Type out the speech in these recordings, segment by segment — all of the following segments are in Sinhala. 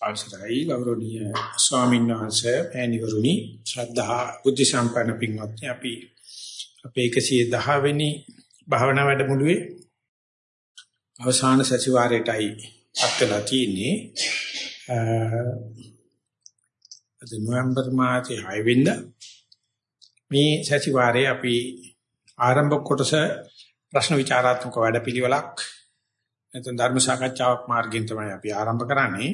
අවසරයි ගෞරවනීය ස්වාමීන් වහන්සේ මෑණිවරුනි ශ්‍රද්ධා බුද්ධ සම්පන්න පින්වත්නි අපි අපේ 110 වෙනි භාවනා වැඩමුළුවේ අවසාන සතිವಾರයටයි අත්ලා තියෙන්නේ. අද නොවැම්බර් මාසයේ 6 වෙනිදා මේ සතිವಾರයේ අපි ආරම්භ කොටස ප්‍රශ්න විචාරාත්මක වැඩපිළිවෙලක් නැත්නම් ධර්ම සාකච්ඡාවක් මාර්ගයෙන් තමයි අපි ආරම්භ කරන්නේ.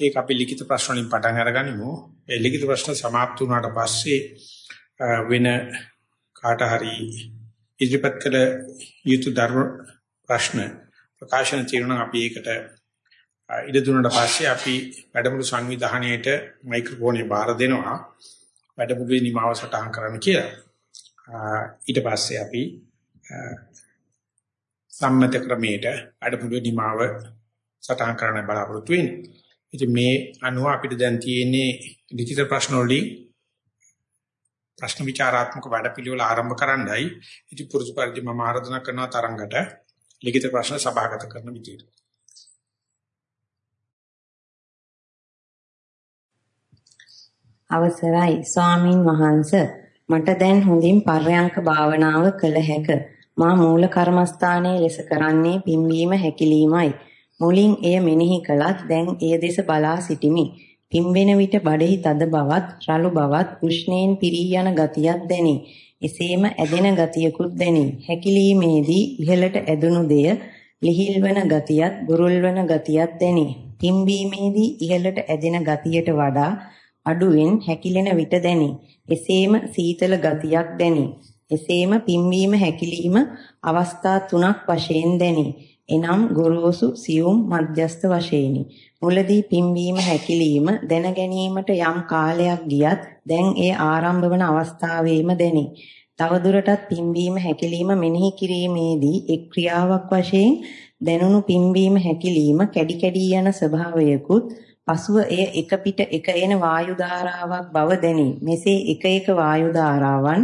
ඒක අපි ලිඛිත ප්‍රශ්න වලින් පටන් අරගනිමු. ඒ ලිඛිත ප්‍රශ්න સમાપ્ત වුණාට පස්සේ වෙන කාට හරි ඉදිරිපත් කළ යුතු ධර්ම ප්‍රශ්න ප්‍රකාශන తీරණ අපි ඒකට ඉඩ දුන්නාට පස්සේ අපි වැඩමුළු සංවිධානයේට මයික්‍රොෆෝනේ බාර දෙනවා. වැඩමුළුවේ නිමාව සටහන් කරන්න කියලා. ඊට පස්සේ අපි සම්මත ක්‍රමයට අඩපුඩු නිමාව සටහන් කරන්න බලාපොරොත්තු වෙන්නේ. ඉතින් මේ අනුව අපිට දැන් තියෙන්නේ ලිඛිත ප්‍රශ්න වලින් ප්‍රශ්න විචාරාත්මක වැඩපිළිවෙල ආරම්භ කරන්නයි. ඉතින් පුරුදු පරිදි මම ආරාධනා කරනවා තරංගට ලිඛිත ප්‍රශ්න සභාගත කරන විදියට. අවසරයි ස්වාමින් වහන්ස මට දැන් හොඳින් පර්යංක භාවනාව කළ හැකිය. මා මූල කර්මස්ථානයේ ලෙස කරන්නේ පිම්වීම හැකිලීමයි. මුලින් එය මෙනෙහි කළත් දැන් එය දෙස බලා සිටිමි. පිම්බෙන විට බඩෙහි තද බවත්, රළු බවත්, උෂ්ණයෙන් පිරී යන ගතියක් දැනේ. එසේම ඇදෙන ගතියකුත් දැනේ. හැකිලීමේදී ඉහළට ඇදුණු දෙය ලිහිල්වන ගතියත්, බුරුල්වන ගතියත් දැනේ. පිම්බීමේදී ඉහළට ඇදෙන ගතියට වඩා අඩුවෙන් හැකිලෙන විට දැනේ. එසේම සීතල ගතියක් දැනේ. එසේම පිම්වීම හැකිලිම අවස්ථා තුනක් වශයෙන් දැනේ. එනම් ගොරෝසු සියුම් මධ්‍යස්ත වශයෙන්ි. මුලදී පිම්වීම හැකිලිම දැන ගැනීමට යම් කාලයක් ගියත් දැන් ඒ ආරම්භ වන අවස්ථාවේම දැනේ. තවදුරටත් පිම්වීම හැකිලිම මෙනෙහි කිරීමේදී එක් ක්‍රියාවක් වශයෙන් දැනුණු පිම්වීම හැකිලිම කැඩි කැඩි යන ස්වභාවයකුත් පසුව එය එක පිට එක එන වායු ධාරාවක් බව දැනේ. මෙසේ එක එක වායු ධාරාවන්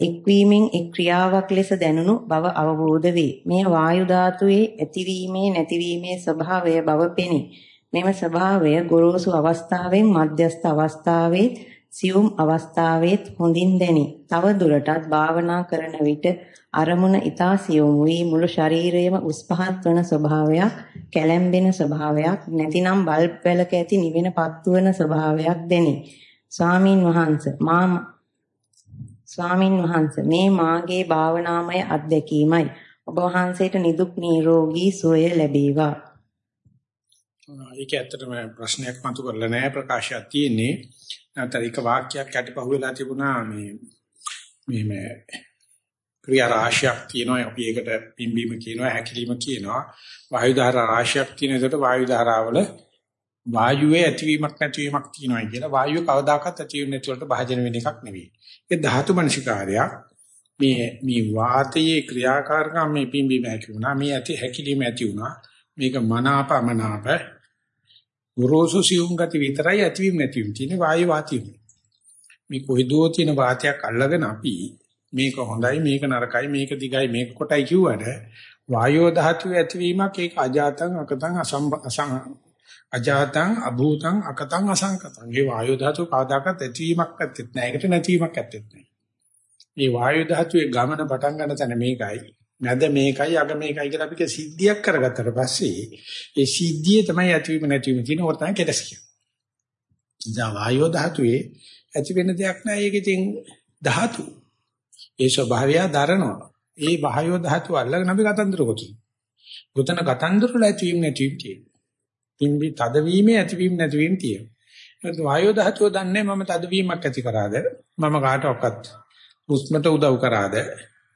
එක්වීමෙන් එක් ක්‍රියාවක් ලෙස දැනුණු බව අවබෝධ වේ. මේ වායු ධාතුවේ ඇතිවීමේ නැතිවීමේ ස්වභාවය බව පෙනේ. මෙම ස්වභාවය ගොරෝසු අවස්ථාවෙන් මධ්‍යස්ථ අවස්ථාවේ සියුම් අවස්ථාවෙත් හොඳින් දැනේ. තව දුරටත් භාවනා කරන විට අරමුණ ඊතා සියුම් වී මුළු ශරීරයම උස් පහත් වන ස්වභාවයක්, කැළැඹෙන ස්වභාවයක්, නැතිනම් බල්බ් වැලක ඇති නිවෙන පත්තු වන ස්වභාවයක් දැනේ. ස්වාමින් වහන්සේ මා ස්වාමින් වහන්සේ මේ මාගේ භාවනාමය අත්දැකීමයි. ඔබ වහන්සේට නිදුක් නිරෝගී සුවය ලැබේවා. ඒක ඇත්තටම ප්‍රශ්නයක් මතු කරලා නැහැ ප්‍රකාශයක් තියෙන්නේ. නැත්නම් එක වාක්‍යයක් යටිපහුවලා තිබුණා මේ මේ මේ ක්‍රියා රාශියක් තියෙනවා අපි ඒකට පිම්බීම කියනවා හැකිලිම කියනවා වායු ධාරා රාශියක් තියෙන එකට වායු ධාරාවල වායුවේ ඇතිවීමක් නැතිවීමක් තියෙනවා කියලා වායුව කවදාකවත් ඇතිවෙන්නේ නැති වලට භාජන වෙන එකක් නෙවෙයි. ඒ ධාතු මනසිකාරයක් මේ මේ වාතයේ ක්‍රියාකාරකම් මේ පිම්බීම ඇති වුණා මේ ඇති හැකිලිම ඇති වුණා මේක මනාපමනාප ගොරෝසු සියුම් ගති විතරයි ඇතිවීම නැතිවීම තියෙන වායු වාතියු. මේ කොයිදෝ තියෙන වාතයක් අල්ලගෙන අපි මේක හොඳයි මේක නරකයි මේක දිගයි මේක කොටයි කිව්වට වායෝ ධාතුවේ ඇතිවීමක් ඒක අජාතං අකතං අසං අජාතං අභූතං අකතං අසංකතං. මේ වායු ධාතු කවදාකවත් ඇතිවීමක් ඇත්තෙත් නැහැ. ඒකට නැතිවීමක් ඇත්තෙත් නැහැ. මේ වායු ධාතුවේ ගමන පටන් ගන්න තැන මේකයි. නැද මේකයි අග මේකයි කියලා අපි සිද්ධියක් කරගත්තට පස්සේ ඒ සිද්ධියේ තමයි ඇතිවීම නැතිවීම තියෙන ඕක තමයි කෙලස් කියන්නේ. දැන් වායු ධාතුවේ ඇති වෙන දෙයක් නැහැ. ඒක ඉතින් ධාතු. ඒ ස්වභාවය දරනවා. ඒ වායු ධාතු අල්ලගෙන අපි කතන්දර ගොතුන. ගොතන කතන්දර වල ඇතිවීම නැතිවීම තියෙනවා. පිම්බි තදවීමේ ඇතිවීම නැතිවීම තියෙනවා. වායෝ ධාතුව දන්නේ මම තදවීමක් ඇති කරාද මම කාටවත් උස්මට උදව් කරාද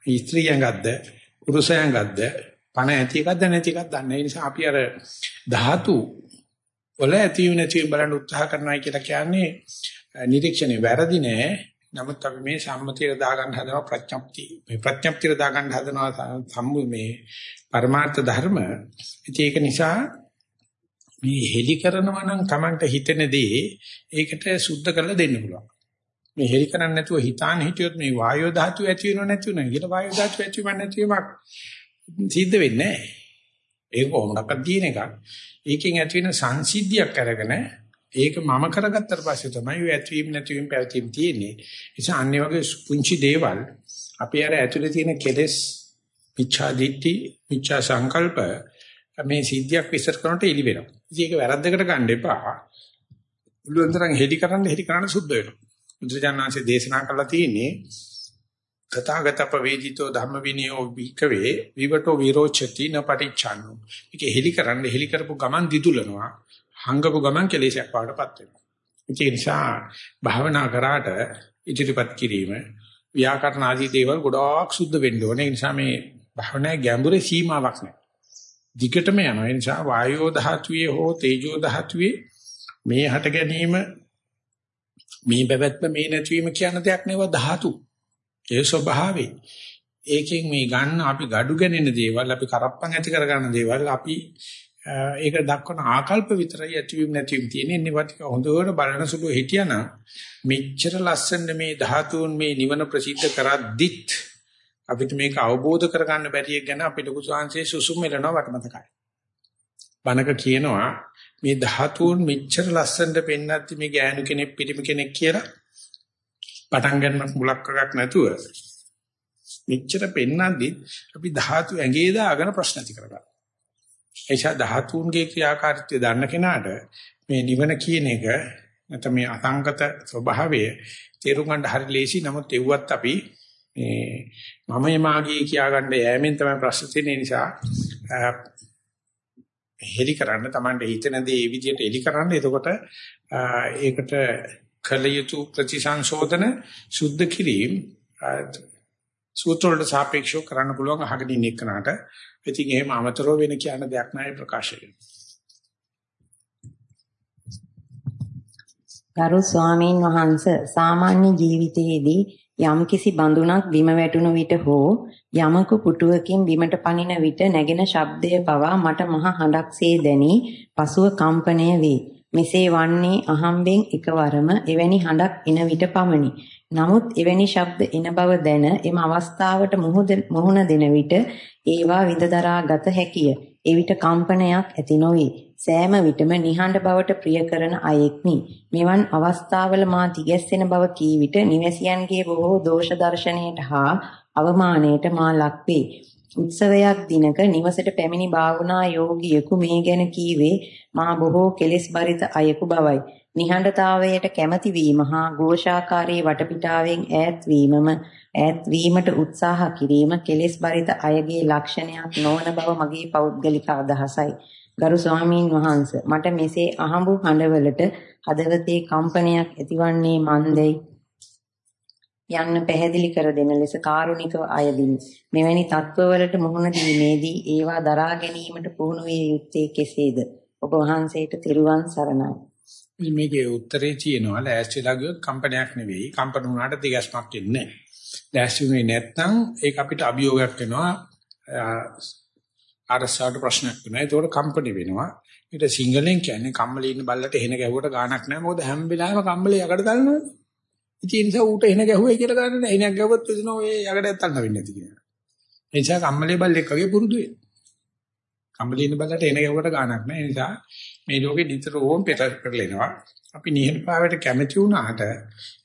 ස්ත්‍රියංගක්ද පුරුෂයංගක්ද පණ ඇති එකක්ද නැති එකක්ද දන්නේ. ඒ නිසා අපි අර ධාතු වල ඇතිවීම නැතිවීම බලන්න උත්සාහ කරනවා කියලා කියන්නේ නිරීක්ෂණේ වැරදි නෑ. නමුත් අපි මේ සම්මතිය දාගන්න හදනවා ප්‍රඥප්ති. මේ ප්‍රඥප්තිය දාගන්න හදනවා සම්මු මේ පරමාර්ථ ධර්ම. ඒක නිසා මේ හෙලි කරනවා නම් Tamanට හිතෙන දේ ඒකට සුද්ධ කරලා දෙන්න පුළුවන්. මේ හෙලි කරන්නේ නැතුව හිතාන හිටියොත් මේ වායෝ ධාතු ඇති වෙනව නැති වෙනව කියලා වායෝ ධාතු ඇතිවන්නේ නැතිවමක් සිද්ධ වෙන්නේ නැහැ. ඒක කොහොමඩක්වත් තියෙන එකක්. ඒකෙන් ඇති වෙන සංසිද්ධියක් අරගෙන ඒක මම කරගත්තට පස්සේ තමයි ඔය ඇතිවීම නැතිවීම පැවතීම තියෙන්නේ. ඒ නිසා අන්නේ වගේ පුංචි දේවල් අපි අර ඇතුලේ තියෙන කෙලෙස්, මිච්ඡා දිට්ඨි, මිච්ඡා සංකල්ප මේ සිද්ධියක් විස්තර කරනකොට එලි වෙනවා. ඉතින් ඒක වැරද්දකට ගන්න එපා. බුදුන්තරන් හෙලි කරන්න හෙලි කරන්න සුද්ධ වෙනවා. බුදුජානනාංශයේ දේශනා කළා තියෙන්නේ තථාගතප වේදිතෝ ධම්ම විනයෝ විකවේ විවටෝ විරෝචති න පටිච්චානෝ. මේක හෙලි කරන්න හෙලි කරපු ගමන් දිදුලනවා. හංගපු ගමන් කෙලෙසයක් පාඩපත් වෙනවා. ඒ නිසා භාවනා කරාට ඉදිරිපත් කිරීම ව්‍යාකරණ ආදී දේවල් ගොඩාක් සුද්ධ වෙන්න ඕනේ. ඒ නිසා මේ භාවනාවේ ගැඹුරේ සීමාවක් නැහැ. දිගටම යනවා. ඒ නිසා වායෝ ධාතුවේ හෝ තේජෝ ධාතුවේ මේ හට ගැනීම මේ පැවැත්ම මේ නැතිවීම කියන දෙයක් නෙව ධාතු. ඒ ස්වභාවේ. ඒකෙන් මේ ගන්න අපි gadu ගැනෙන දේවල් අපි කරප්පන් ඇති කරගන්න දේවල් අපි ඒක දක්වන ආකල්ප විතරයි ඇතිවීම නැතිවීම තියෙන්නේ. ඉන්නවත් හොඳට බලන සුළු හිටියනම් මෙච්චර ලස්සන මේ ධාතුන් මේ නිවන ප්‍රසිද්ධ කරද්දිත් අපිට මේක අවබෝධ කරගන්න බැරි එක ගැන අපේ ලොකු සංසේ සුසුම් මෙලනවා වටමතකයි. බණක කියනවා මේ ධාතුන් මෙච්චර ලස්සනට පෙන්නද්දි මේ ගෑනු කෙනෙක් පිටිම කෙනෙක් කියලා පටන් ගන්නක් මුලක් එකක් නැතුව මෙච්චර පෙන්නද්දි අපි ධාතු ඇඟේ දාගෙන ප්‍රශ්න ඇති කරගන්නවා. එයිසා ධාතුන්ගේ ක්‍රියාකාරීත්වය දන්න කෙනාට මේ නිවන කියන එක නැත්නම් මේ අසංගත ස්වභාවය තේරුම් ගන්න හරි ලේසි. නමුත් එව්වත් අපි මේ මමයේ මාගේ කියා ගන්න යෑමෙන් තමයි ප්‍රශ්න තියෙන නිසා හෙලි කරන්න Tamande හිතන දේ ඒ විදිහට එලි කරන්න. එතකොට ඒකට කල යුතු ප්‍රතිසංශෝධන සුද්ධ කිරීම සූත්‍ර වලට සාපේක්ෂව කරන්න පුළුවන් අහගෙන ඉන්න එකනට ඉතින් එහෙම අමතරව වෙන කියන දෙයක් නැහැ ප්‍රකාශය. ගරු ස්වාමීන් වහන්ස සාමාන්‍ය ජීවිතයේදී යම්කිසි බඳුනක් බිම වැටුණු විට හෝ යමක පුටුවකින් බිමට පනින විට නැගෙන ශබ්දය පවා මට මහ හඬක්සේ දැනි පසුව කම්පණය වේ. මෙසේ වන්නේ අහම්බෙන් එකවරම එවැනි හඬක් එන විට පමණි. නමුත් එවැනි ශබ්ද එන බව දැන එම අවස්ථාවට මුහුණ දෙන විට ඒවා විඳදරා ගත හැකිය. එවිට කම්පනයක් ඇති නොවේ. සෑම විටම නිහඬ බවට ප්‍රිය කරන අයෙක්නි. මෙවන් අවස්ථාවල මා තිගැස්සෙන බව කී විට නිවැසියන්ගේ බොහෝ දෝෂ දර්ශනයට හා අවමානයට මා ලක්වේ. උත්සවයක් දිනක නිවසට පැමිණි භාවනා යෝගියෙකු මේ ගැන කීවේ මා බොහෝ කෙලෙස් බරිත අයෙකු බවයි. නිහඬතාවයට කැමැති වීම හා ഘോഷාකාරී වටපිටාවෙන් ඈත් වීමම ඈත් වීමට උත්සාහ කිරීම කෙලෙස් බරිත අයගේ ලක්ෂණයක් නොවන බව මගේ පෞද්ගලික අදහසයි. ගරු ස්වාමීන් වහන්ස මට මෙසේ අහඹු හඬවලට හදවතේ කම්පනයක් ඇතිවන්නේ මන්දයි යන්න පැහැදිලි කර දෙන ලෙස කාරුණිකව අයදිමි. මෙවැනි තත්ත්වවලට මුහුණ දීමේදී ඒවා දරා ගැනීමට පුහුණු විය යුත්තේ කෙසේද? ඔබ වහන්සේට තෙරුවන් සරණයි. මේකේ උත්තරේ තියෙනවා ලෑස්තිලා ගියොත් කම්පනයක් නෙවෙයි. කම්පන වුණාට දිගස්මක් එන්නේ නැහැ. ලෑස්ති වෙන්නේ නැත්නම් ඒක අපිට අභියෝගයක් වෙනවා. අරසාවට ප්‍රශ්නයක් වෙනවා. ඒතකොට කම්පණි වෙනවා. ඊට සිංහලෙන් කියන්නේ කම්මලේ ඉන්න බල්ලට එහෙන ගැහුවට ගාණක් නැහැ. මොකද හැම වෙලාවෙම කම්මලේ යකඩ දානවනේ. ඉතින් ඒ නිසා ඌට එහෙන ගැහුවයි කියලා ගන්න නැහැ. එහෙනක් ගැහුවොත් එදින ඔය යකඩයක් තන්න වෙන්නේ නැති කියනවා. ඒ නිසා කම්මලේ බල්ලෙක් වගේ පුරුදු වෙන්න. කම්මලේ ඉන්න බල්ලට එහෙන ගැහුවට ගාණක් නැහැ. ඒ නිසා මේ ලෝකෙ නිතරම පෙර පෙරලෙනවා. අපි නිහඬභාවයට කැමති වුණාට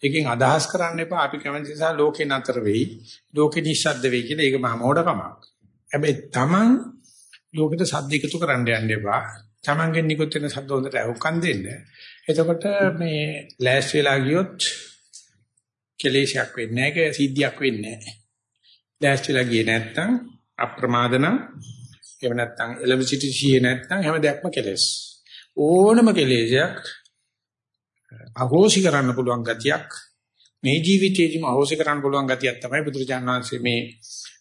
ඒකෙන් අදහස් කරන්න එපා අපි කැමති නිසා ලෝකේ නතර වෙයි ලෝකෙ නිශ්ශබ්ද වෙයි කියලා ඒක මහා මෝඩකමක්. හැබැයි Taman ලෝකෙට සද්ද එකතු කරන්න යන්න එපා. Tamanගෙන් නිකුත් වෙන සද්ද හොඳට අහුම්කම් දෙන්න. එතකොට මේ ලෑස් වෙලා ගියොත් කෙලේශයක් වෙන්නේ නැහැ, සිද්ධියක් වෙන්නේ නැහැ. ලෑස් වෙලා ගියේ නැත්තම් අප්‍රමාදන එහෙම නැත්තම් එලෙවිසිටි සිහිය නැත්තම් හැම දෙයක්ම කෙලෙස්. ඕනම කෙලෙසයක් අහෝසි කරන්න පුළුවන් ගතියක් මේ ජීවිතේදීම අහෝසි කරන්න පුළුවන් ගතියක් තමයි බුදුරජාණන් වහන්සේ මේ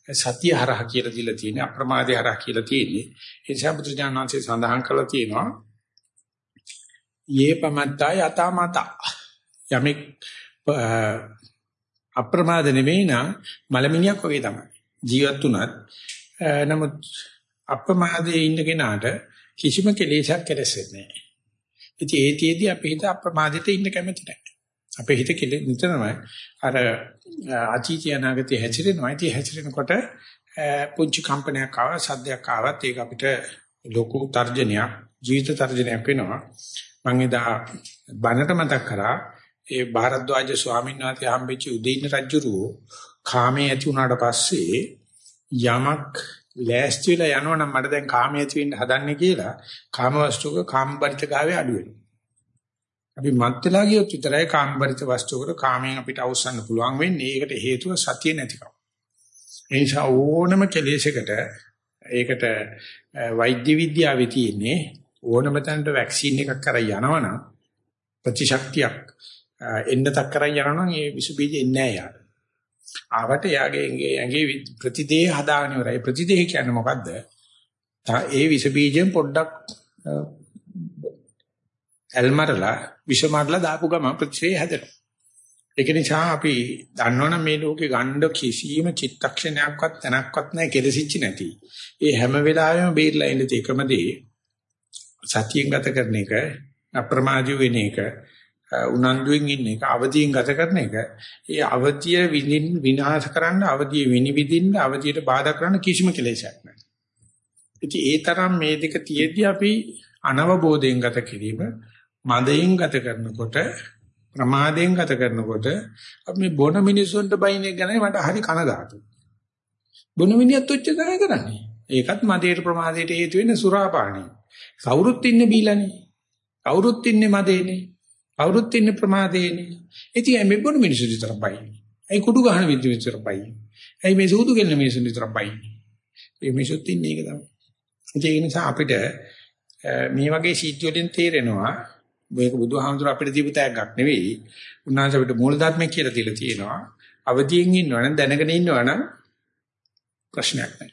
සතිය හරහා කියලා දීලා තියෙන්නේ අප්‍රමාදේ හරහා කියලා තියෙන්නේ. ඒ නිසා බුදුරජාණන් වහන්සේ සඳහන් කරලා තියෙනවා යේ පමත්තා යතමත යමෙක් අප්‍රමාද නෙමෙයි නා මලමිණියක් වගේ තමයි. ජීවත් උනත් නමුත් අප්‍රමාදයේ ඉන්න කෙනාට කිසිම කෙලෙසක් කෙලෙසෙන්නේ නැහැ. ඉතින් ඒතිෙදී අපේ හිත අප්‍රමාදිත ඉන්න කැමති නැහැ. අපේ හිත කෙලෙ නිතරම අර අතීතය අනාගතය හැසිරෙනවා. ඉතින් හැසිරෙනකොට පුංචි කම්පනයක් ආව සද්දයක් ආවත් ඒක අපිට ලොකු තර්ජනයක් ජීවිත තර්ජනයක් වෙනවා. මම එදා බණට මතක් කරා ඒ ಭಾರද්වාජ ස්වාමීන් වහන්සේ හම්බෙච්ච උදේින්න රජුරෝ කාමයේ ඇති වුණාට පස්සේ යමක් ලෑස්ති වෙලා යනවනම් මට දැන් කාමයේ ඇති වෙන්න හදන්නේ කියලා කාමවස්තුක කාමපරිතකාවේ අඩු වෙනවා. අපි මත් වෙලා ගියොත් විතරයි කාමපරිත වස්තුවකට කාමයෙන් අපිට අවසන්න පුළුවන් වෙන්නේ. ඒකට හේතුව සතිය නැතිකම. ඒ නිසා ඕනම කෙලෙසකට ඒකට වෛද්‍ය විද්‍යාවේ තියෙන්නේ ඕනම තැනට වැක්සින් එකක් කරලා යනවනම් ප්‍රතිශක්තියක් එන්නතක් කරන් යනවනම් ඒ විස බීජ එන්නේ නැහැ යාට. ආවට යාගේ ඇඟේ ප්‍රතිදේහ හදාගෙන ඉවරයි. ප්‍රතිදේහ කියන්නේ මොකද්ද? ඒ විස බීජෙන් පොඩ්ඩක් ඇල්මරලා විෂමරලා දාපු ගම ප්‍රතිශේ හැදෙනවා. ඒක නිසා අපි දන්නවනම් මේ ලෝකේ ගණ්ඩ කිසියම් චිත්තක්ෂණයක්වත් තැනක්වත් නැහැ කෙලසිච්ච නැති. ඒ හැම වෙලාවෙම බේරලා ඉන්න තේකම දේ සතියෙන් ගත කරන එක අප්‍රමාදී වෙන එක උනන්දුවෙන් ඉන්න එක අවදියෙන් ගත කරන එක ඒ අවදිය විඳින් විනාශ කරන්න අවදිය විනිවිදින්න අවදියට බාධා කරන්න කිසිම කෙලෙසක් නැහැ. ඉතින් ඒ තරම් මේ දෙක තියෙද්දි අපි අනවබෝධයෙන් ගත කිරීම මදයෙන් ගත කරනකොට ප්‍රමාදයෙන් ගත කරනකොට අපි මේ බොන මිනිස්සුන්ට බයින් එක ගැන මට හරි කනගාටුයි. බොන මිනිහත් ඔච්ච තමයි කරන්නේ. ඒකත් මදේට ප්‍රමාදයට හේතු වෙන්නේ සුරාපානයි. කවුරුත් ඉන්නේ බීලානේ. කවුරුත් ඉන්නේ මදේනේ. කවුරුත් ඉන්නේ ප්‍රමාදේනේ. ඉතින් මේ බොන මිනිස්සු විතර බයින්. ඒ කුඩු ගහන විදිහ විතර බයින්. ඒ මේ සූදු ගෙන්න මිනිස්සු විතර බයින්. මේ මිනිස්සුත් ඉන්නේ ඒක තමයි. ඒ නිසා අපිට මේ වගේ සීට් වලින් තේරෙනවා මේක බුදුහාමුදුර අපිට දීපු තෑග්ගක් නෙවෙයි. උන්වහන්සේ අපිට මූල ධර්මයක් කියලා දීලා තියෙනවා. අවදියෙන් ඉන්නවනම් දැනගෙන ඉන්නවනම් ප්‍රශ්නයක් නැහැ.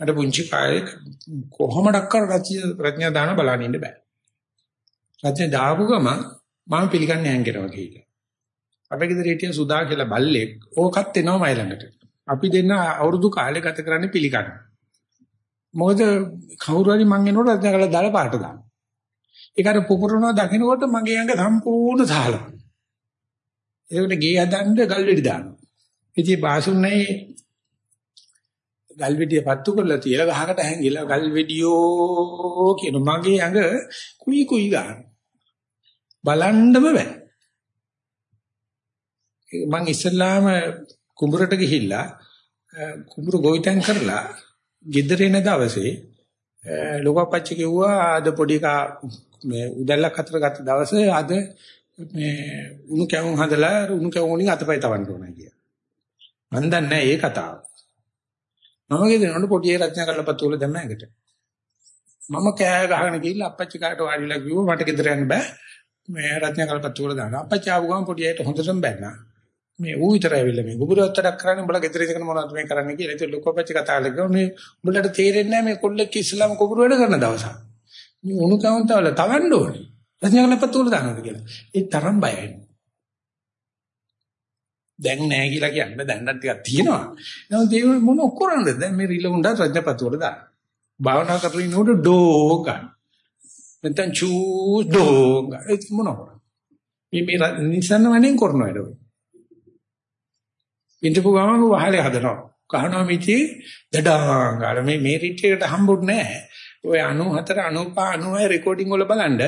මට පුංචි කාලේ කොහොමඩක් කර ප්‍රඥා දාන බලන්න ඉන්න බෑ. ප්‍රඥා දාපු ගම මම පිළිගන්නේ නැහැ කියනවා කියලා. අපේ ගෙදර හිටිය සුදා කියලා බල්ලෙක් ඕකත් එනවා මයි ළඟට. අපි දෙන්න අවුරුදු කාලේ ගත කරන්නේ පිළිගන්න. මොකද කවුරු හරි මං එනකොට අද කළා දාලා පාට දානවා. ඒක අර පුපුරනවා දකින්නකොට මගේ ඇඟ සම්පූර්ණ සාහලනවා. ඒකට ගේ හදන්න ගල් වෙඩි දානවා. ඉතින් බාසුන්නේ ගල් වෙඩිය පත්තු කරලා තියලා ගහකට හැංගිලා ගල් වෙඩියෝ කියන මගේ ඇඟ කුයි කුයි ගන්න. බලන්නම බෑ. මං ඉස්සල්ලාම කුඹරට ගිහිල්ලා කුඹුර ගොවිතැන් කරලා ගෙදර එන දවසේ ලෝකපච්ච කිව්වා අද පොඩි කා මේ උදැල්ලක් අතර ගත්ත දවසේ අද මේ උණු කැවුම් හදලා උණු කැවුම් වලින් අතපය තවන්න ඕනයි කිය. මම දන්නේ ඒ කතාව. මම ගෙදරනොට පොඩි රචනා කරලා පතුල දැම්ම ඇඟට. මම කෑ ගහගෙන ගිහිල්ලා අපච්චි කාට වාඩිලා කිව්වා මට ගෙදර යන්න බෑ. මේ රචනා කරලා පතුල දාන්න. අපච්චි ආපු ගමන් පොඩි අයට හොඳටම බැන්නා. මේ ඌ විතරයි වෙල්ල මේ ගුබුරවත්තටක් කරන්නේ උඹලා ගෙදර ඉඳගෙන මොනවද මේ කරන්නේ කියලා. ඒක ලොකෝපච්චි කතා කරලා මේ උඹලට තේරෙන්නේ නැහැ මේ කොල්ලෙක් ඉස්ලාම කුබුර වැඩ කරන දවසක්. මේ උණු කවුන්ටවල තවන්න ඕනේ. රජනගල පතුල දානවා කියලා. ඒ තරම් බයයි. දැන් නැහැ කියලා කියන්නේ දැන්නත් ටිකක් තියෙනවා. නමුත් ඒ මොන කරන්නද? දැන් මේ රිල උණ්ඩා රජපතුල දාන. භාවනා කරගෙන උඩ ඩෝ ගන්න. නැත්නම් චූ ඩෝ ගන්න. ඒක මොනවා? මේ මේ නිසන්න වණෙන් කරනවා ඒක. ඉන්ටපු ගමන් වහලේ හදනවා. කහනවා මිචි දඩාංගාල මේ මේ රිට්‍රීට් එකට හම්බුනේ නැහැ. ඔය 94 95 96 රෙකෝඩින් වල බලන්න.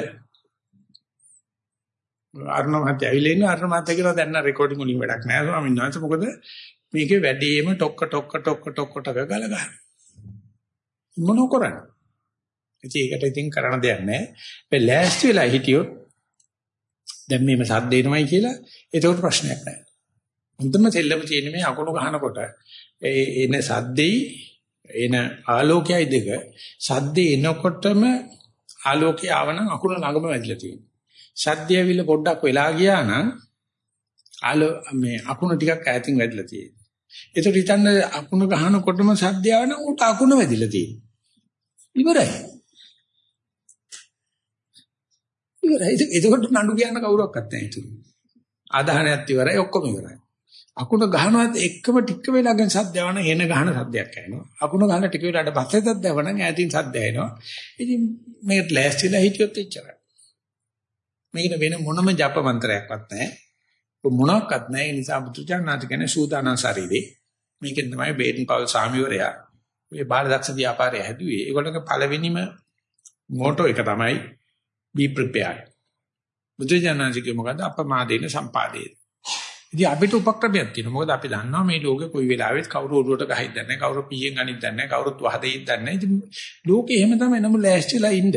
අරුණ මහත්තය ඇවිල්ලා ඉන්න අරුණ මහත්තය කියනවා දැන් නම් රෙකෝඩින් වලින් වැඩක් නැහැ ස්වාමීන් වහන්සේ. මොකද මේකේ වැඩිම ටොක්ක ටොක්ක ටොක්ක ටොක්ක ටක ගල ගන්න මොන කරන්නේ? ඉතින් ඒකට ඉතින් කරන්න දෙයක් නැහැ. මේ ලෑස්ති වෙලා හිටියොත් දැන් මේම සද්ද එනවයි කියලා ඒකට ප්‍රශ්නයක් නැහැ. හොඳම සෙල්ලම තියෙන්නේ මේ අකුණු ගහනකොට ඒ එන සද්දෙයි එන ආලෝකයයි දෙක සද්දේ එනකොටම ආලෝකය ආවනම් අකුණ ළඟම වැදිලා තියෙනවා. සද්දය ඇවිල්ලා පොඩ්ඩක් වෙලා ගියා නම් ආලෝ මේ අකුණ ටිකක් ඈතින් වැදිලා තියෙනවා. ඒතර හිතන්න අකුණ ගහනකොටම සද්දය ආවනම් උට අකුණ වැදිලා තියෙනවා. ඉවරයි. ඉවරයි. ඒකට නඩු කියන්න කවුරක්වත් නැහැ ඒක. ආදාහනයත් ඉවරයි ඔක්කොම ඉවරයි. අකුණ ගහනවත් එක්කම ටික වෙලාවකින් සද්ද යවන එන ගහන සද්දයක් ඇහෙනවා. අකුණ ගහන ටික වෙලාවට පස්සේ සද්ද යවන ඈතින් සද්ද ඇහෙනවා. ඉතින් මේකට ලෑස්තිලා හිටියොත් එච්චරයි. මේකට වෙන මොනම ජප මන්ත්‍රයක්වත් නැහැ. මොනක්වත් නැහැ. ඒ නිසා බුදුචානන්ත කියන්නේ සූදානම් ශරීරේ. මේකෙන් තමයි බේඩන් පවල් සාමිවරයා මේ බාලදක්ෂ ව්‍යාපාරය හැදුවේ. ඒගොල්ලෝගේ පළවෙනිම මොටෝ එක තමයි be prepared. බුදුජානනාංශිකේ මොකද්ද අපමාදේන සම්පාදේ. ඉතින් අපිට උපක්‍රමයක් තියෙනවා. මොකද අපි දන්නවා මේ ලෝකේ කොයි වෙලාවෙත් කවුරු ඔළුවට ගහින්ද නැහැ. කවුරු පීයෙන් අනිත් දන්නේ නැහැ. කවුරුත් වහදෙයිද දන්නේ නැහැ. ඉතින් ලෝකේ එහෙම තමයි නමුත් ලෑස්තිලා ඉන්න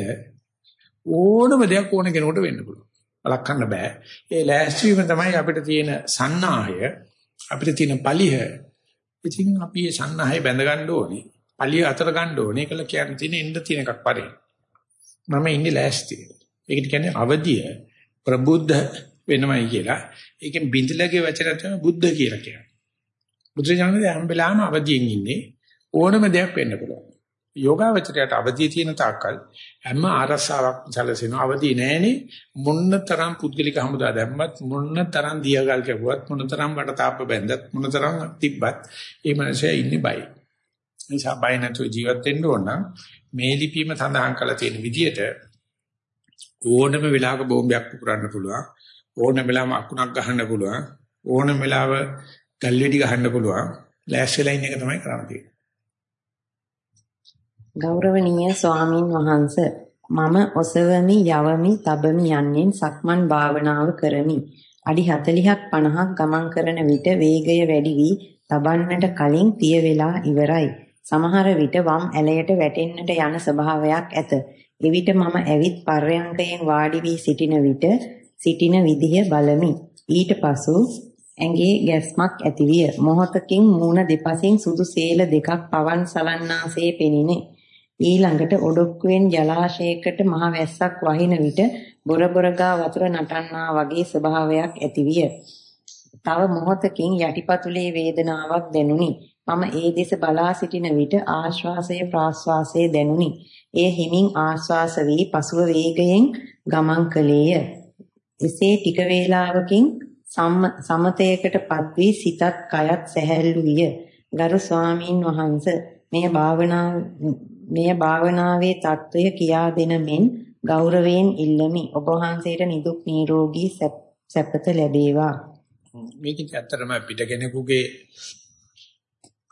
ඕනම දෙයක් ඕන කෙනෙකුට වෙන්න පුළුවන්. වළක්වන්න බෑ. ඒ ලෑස්ති වීම තමයි අපිට තියෙන සන්නාහය, අපිට තියෙන පලිහ. ඉතින් අපි මේ සන්නාහය බැඳ ගන්න ඕනේ. පලිය අතර ගන්න ඕනේ. ඒකල කියන්න තියෙන එන්න තියෙන එකක් පරි. මම ඉන්නේ ලෑස්ති. ඒකට කියන්නේ අවදිය ප්‍රබුද්ධ වෙනවයි කියලා. ඒකෙන් බින්දලගේ වචන තමයි බුද්ධ කියලා කියන්නේ. බුදුරජාණන් හැම වෙලාවෙම අවදියෙන් ඉන්නේ ඕනම දෙයක් වෙන්න පුළුවන්. යෝගාවචරයට අවදිය තියෙන තාක්කල් හැම ආරස්සාවක් සැලසෙන අවදිය නැහෙනේ මොන්නතරම් පුද්ගලික හමුදා දැම්මත් මොන්නතරම් දියගල් කැපුවත් මොනතරම් වටතාප බැඳත් මොනතරම් තිබ්බත් ඒ මනසේ ඉන්නේ බයි. නිසා බය නැතුව ජීවත් වෙන්න ඕන නම් මේ ලිපීම සඳහන් කරලා තියෙන විදිහට ඕනම වෙලාවක බෝම්බයක් පුරන්න පුළුවන් ඕනම වෙලාවම අකුණක් ගහන්න පුළුවන්. ඕනම වෙලාව ගල්වෙඩි ගහන්න පුළුවන්. ලෑස්තිලා ඉන්න එක තමයි කරන්න තියෙන්නේ. ගෞරවනීය ස්වාමින් වහන්ස මම ඔසවමි යවමි තබමි යන්නෙන් සක්මන් භාවනාව කරමි. අඩි 40ක් 50ක් ගමන් කරන විට වේගය වැඩි වී තබන්නට කලින් පිය වෙලා ඉවරයි. සමහර විට වම් ඇලයට වැටෙන්නට යන ස්වභාවයක් ඇත. එවිට මම ඇවිත් පර්යංකයෙන් වාඩි වී සිටින විට සිටින විදිය බලමි. ඊට පසු ඇඟේ ගැස්මක් ඇතිවිය. මොහොතකින් මූණ දෙපසින් සුදු සේල දෙකක් පවන් සලන්නාසේ පෙනිනේ. ඊළඟට ඔඩොක්කුවෙන් ජලාශයකට මහ වැස්සක් වහින විට බොර බොර ගා වතුර නටන්නා වගේ ස්වභාවයක් ඇතිවිය. තව මොහොතකින් යටිපතුලේ වේදනාවක් දැනුනි. මම ඒ දෙස බලා සිටින විට ආශ්වාසය ප්‍රාශ්වාසය දැනුනි. එය හිමින් ආශ්වාස වී පසුව වේගයෙන් ගමන් කළේය. එසේ ටික වේලාවකින් සමතයකටපත් වී සිතත් කයත් සැහැල්ලු විය. ගරු ස්වාමීන් වහන්ස මෙය භාවනා මෙය භාවනාවේ தত্ত্বය කියා දෙන මෙන් ගෞරවයෙන් ඉල්ලමි. ඔබ වහන්සේට නිදුක් නිරෝගී සැපත ලැබේවා. මේක ඇත්තටම පිට කෙනෙකුගේ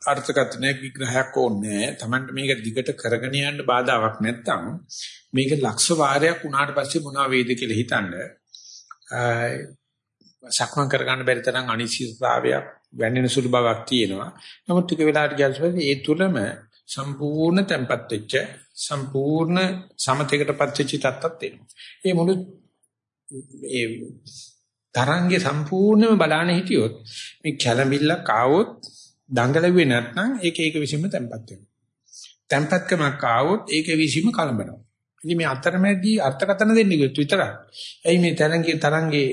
අර්ථකථනයක් විග්‍රහයක් ඕනේ තමන්ට මේක දිගට කරගෙන යන්න බාධාවක් නැත්තම් මේක ලක්ෂ වාරයක් උනාට පස්සේ මොනවා වේද කියලා හිතන්නේ සක්මන් කර ගන්න බැරි තරම් අනිශ්චිතතාවයක් වැන්නෙන සුළු බවක් තියෙනවා. නමුත් ටික වෙලාවට ගියාට ඒ තුලම සම්පූර්ණ tempat වෙච්ච සම්පූර්ණ සමතේකටපත් වෙච්ච තත්ත්වයක් තියෙනවා. ඒ මුළු ඒ තරංගේ සම්පූර්ණයෙන්ම බලාන හිටියොත් මේ කැළඹිල්ලක් ආවොත් දඟලුවේ නැත්නම් ඒක ඒක විසීම tempat වෙනවා. tempatකමක් ආවොත් ඒක විසීම කලබනවා. ඉතින් මේ අතරමැදි අර්ථකථන දෙන්න ගියොත් විතරක්. ඇයි මේ තරංගේ තරංගේ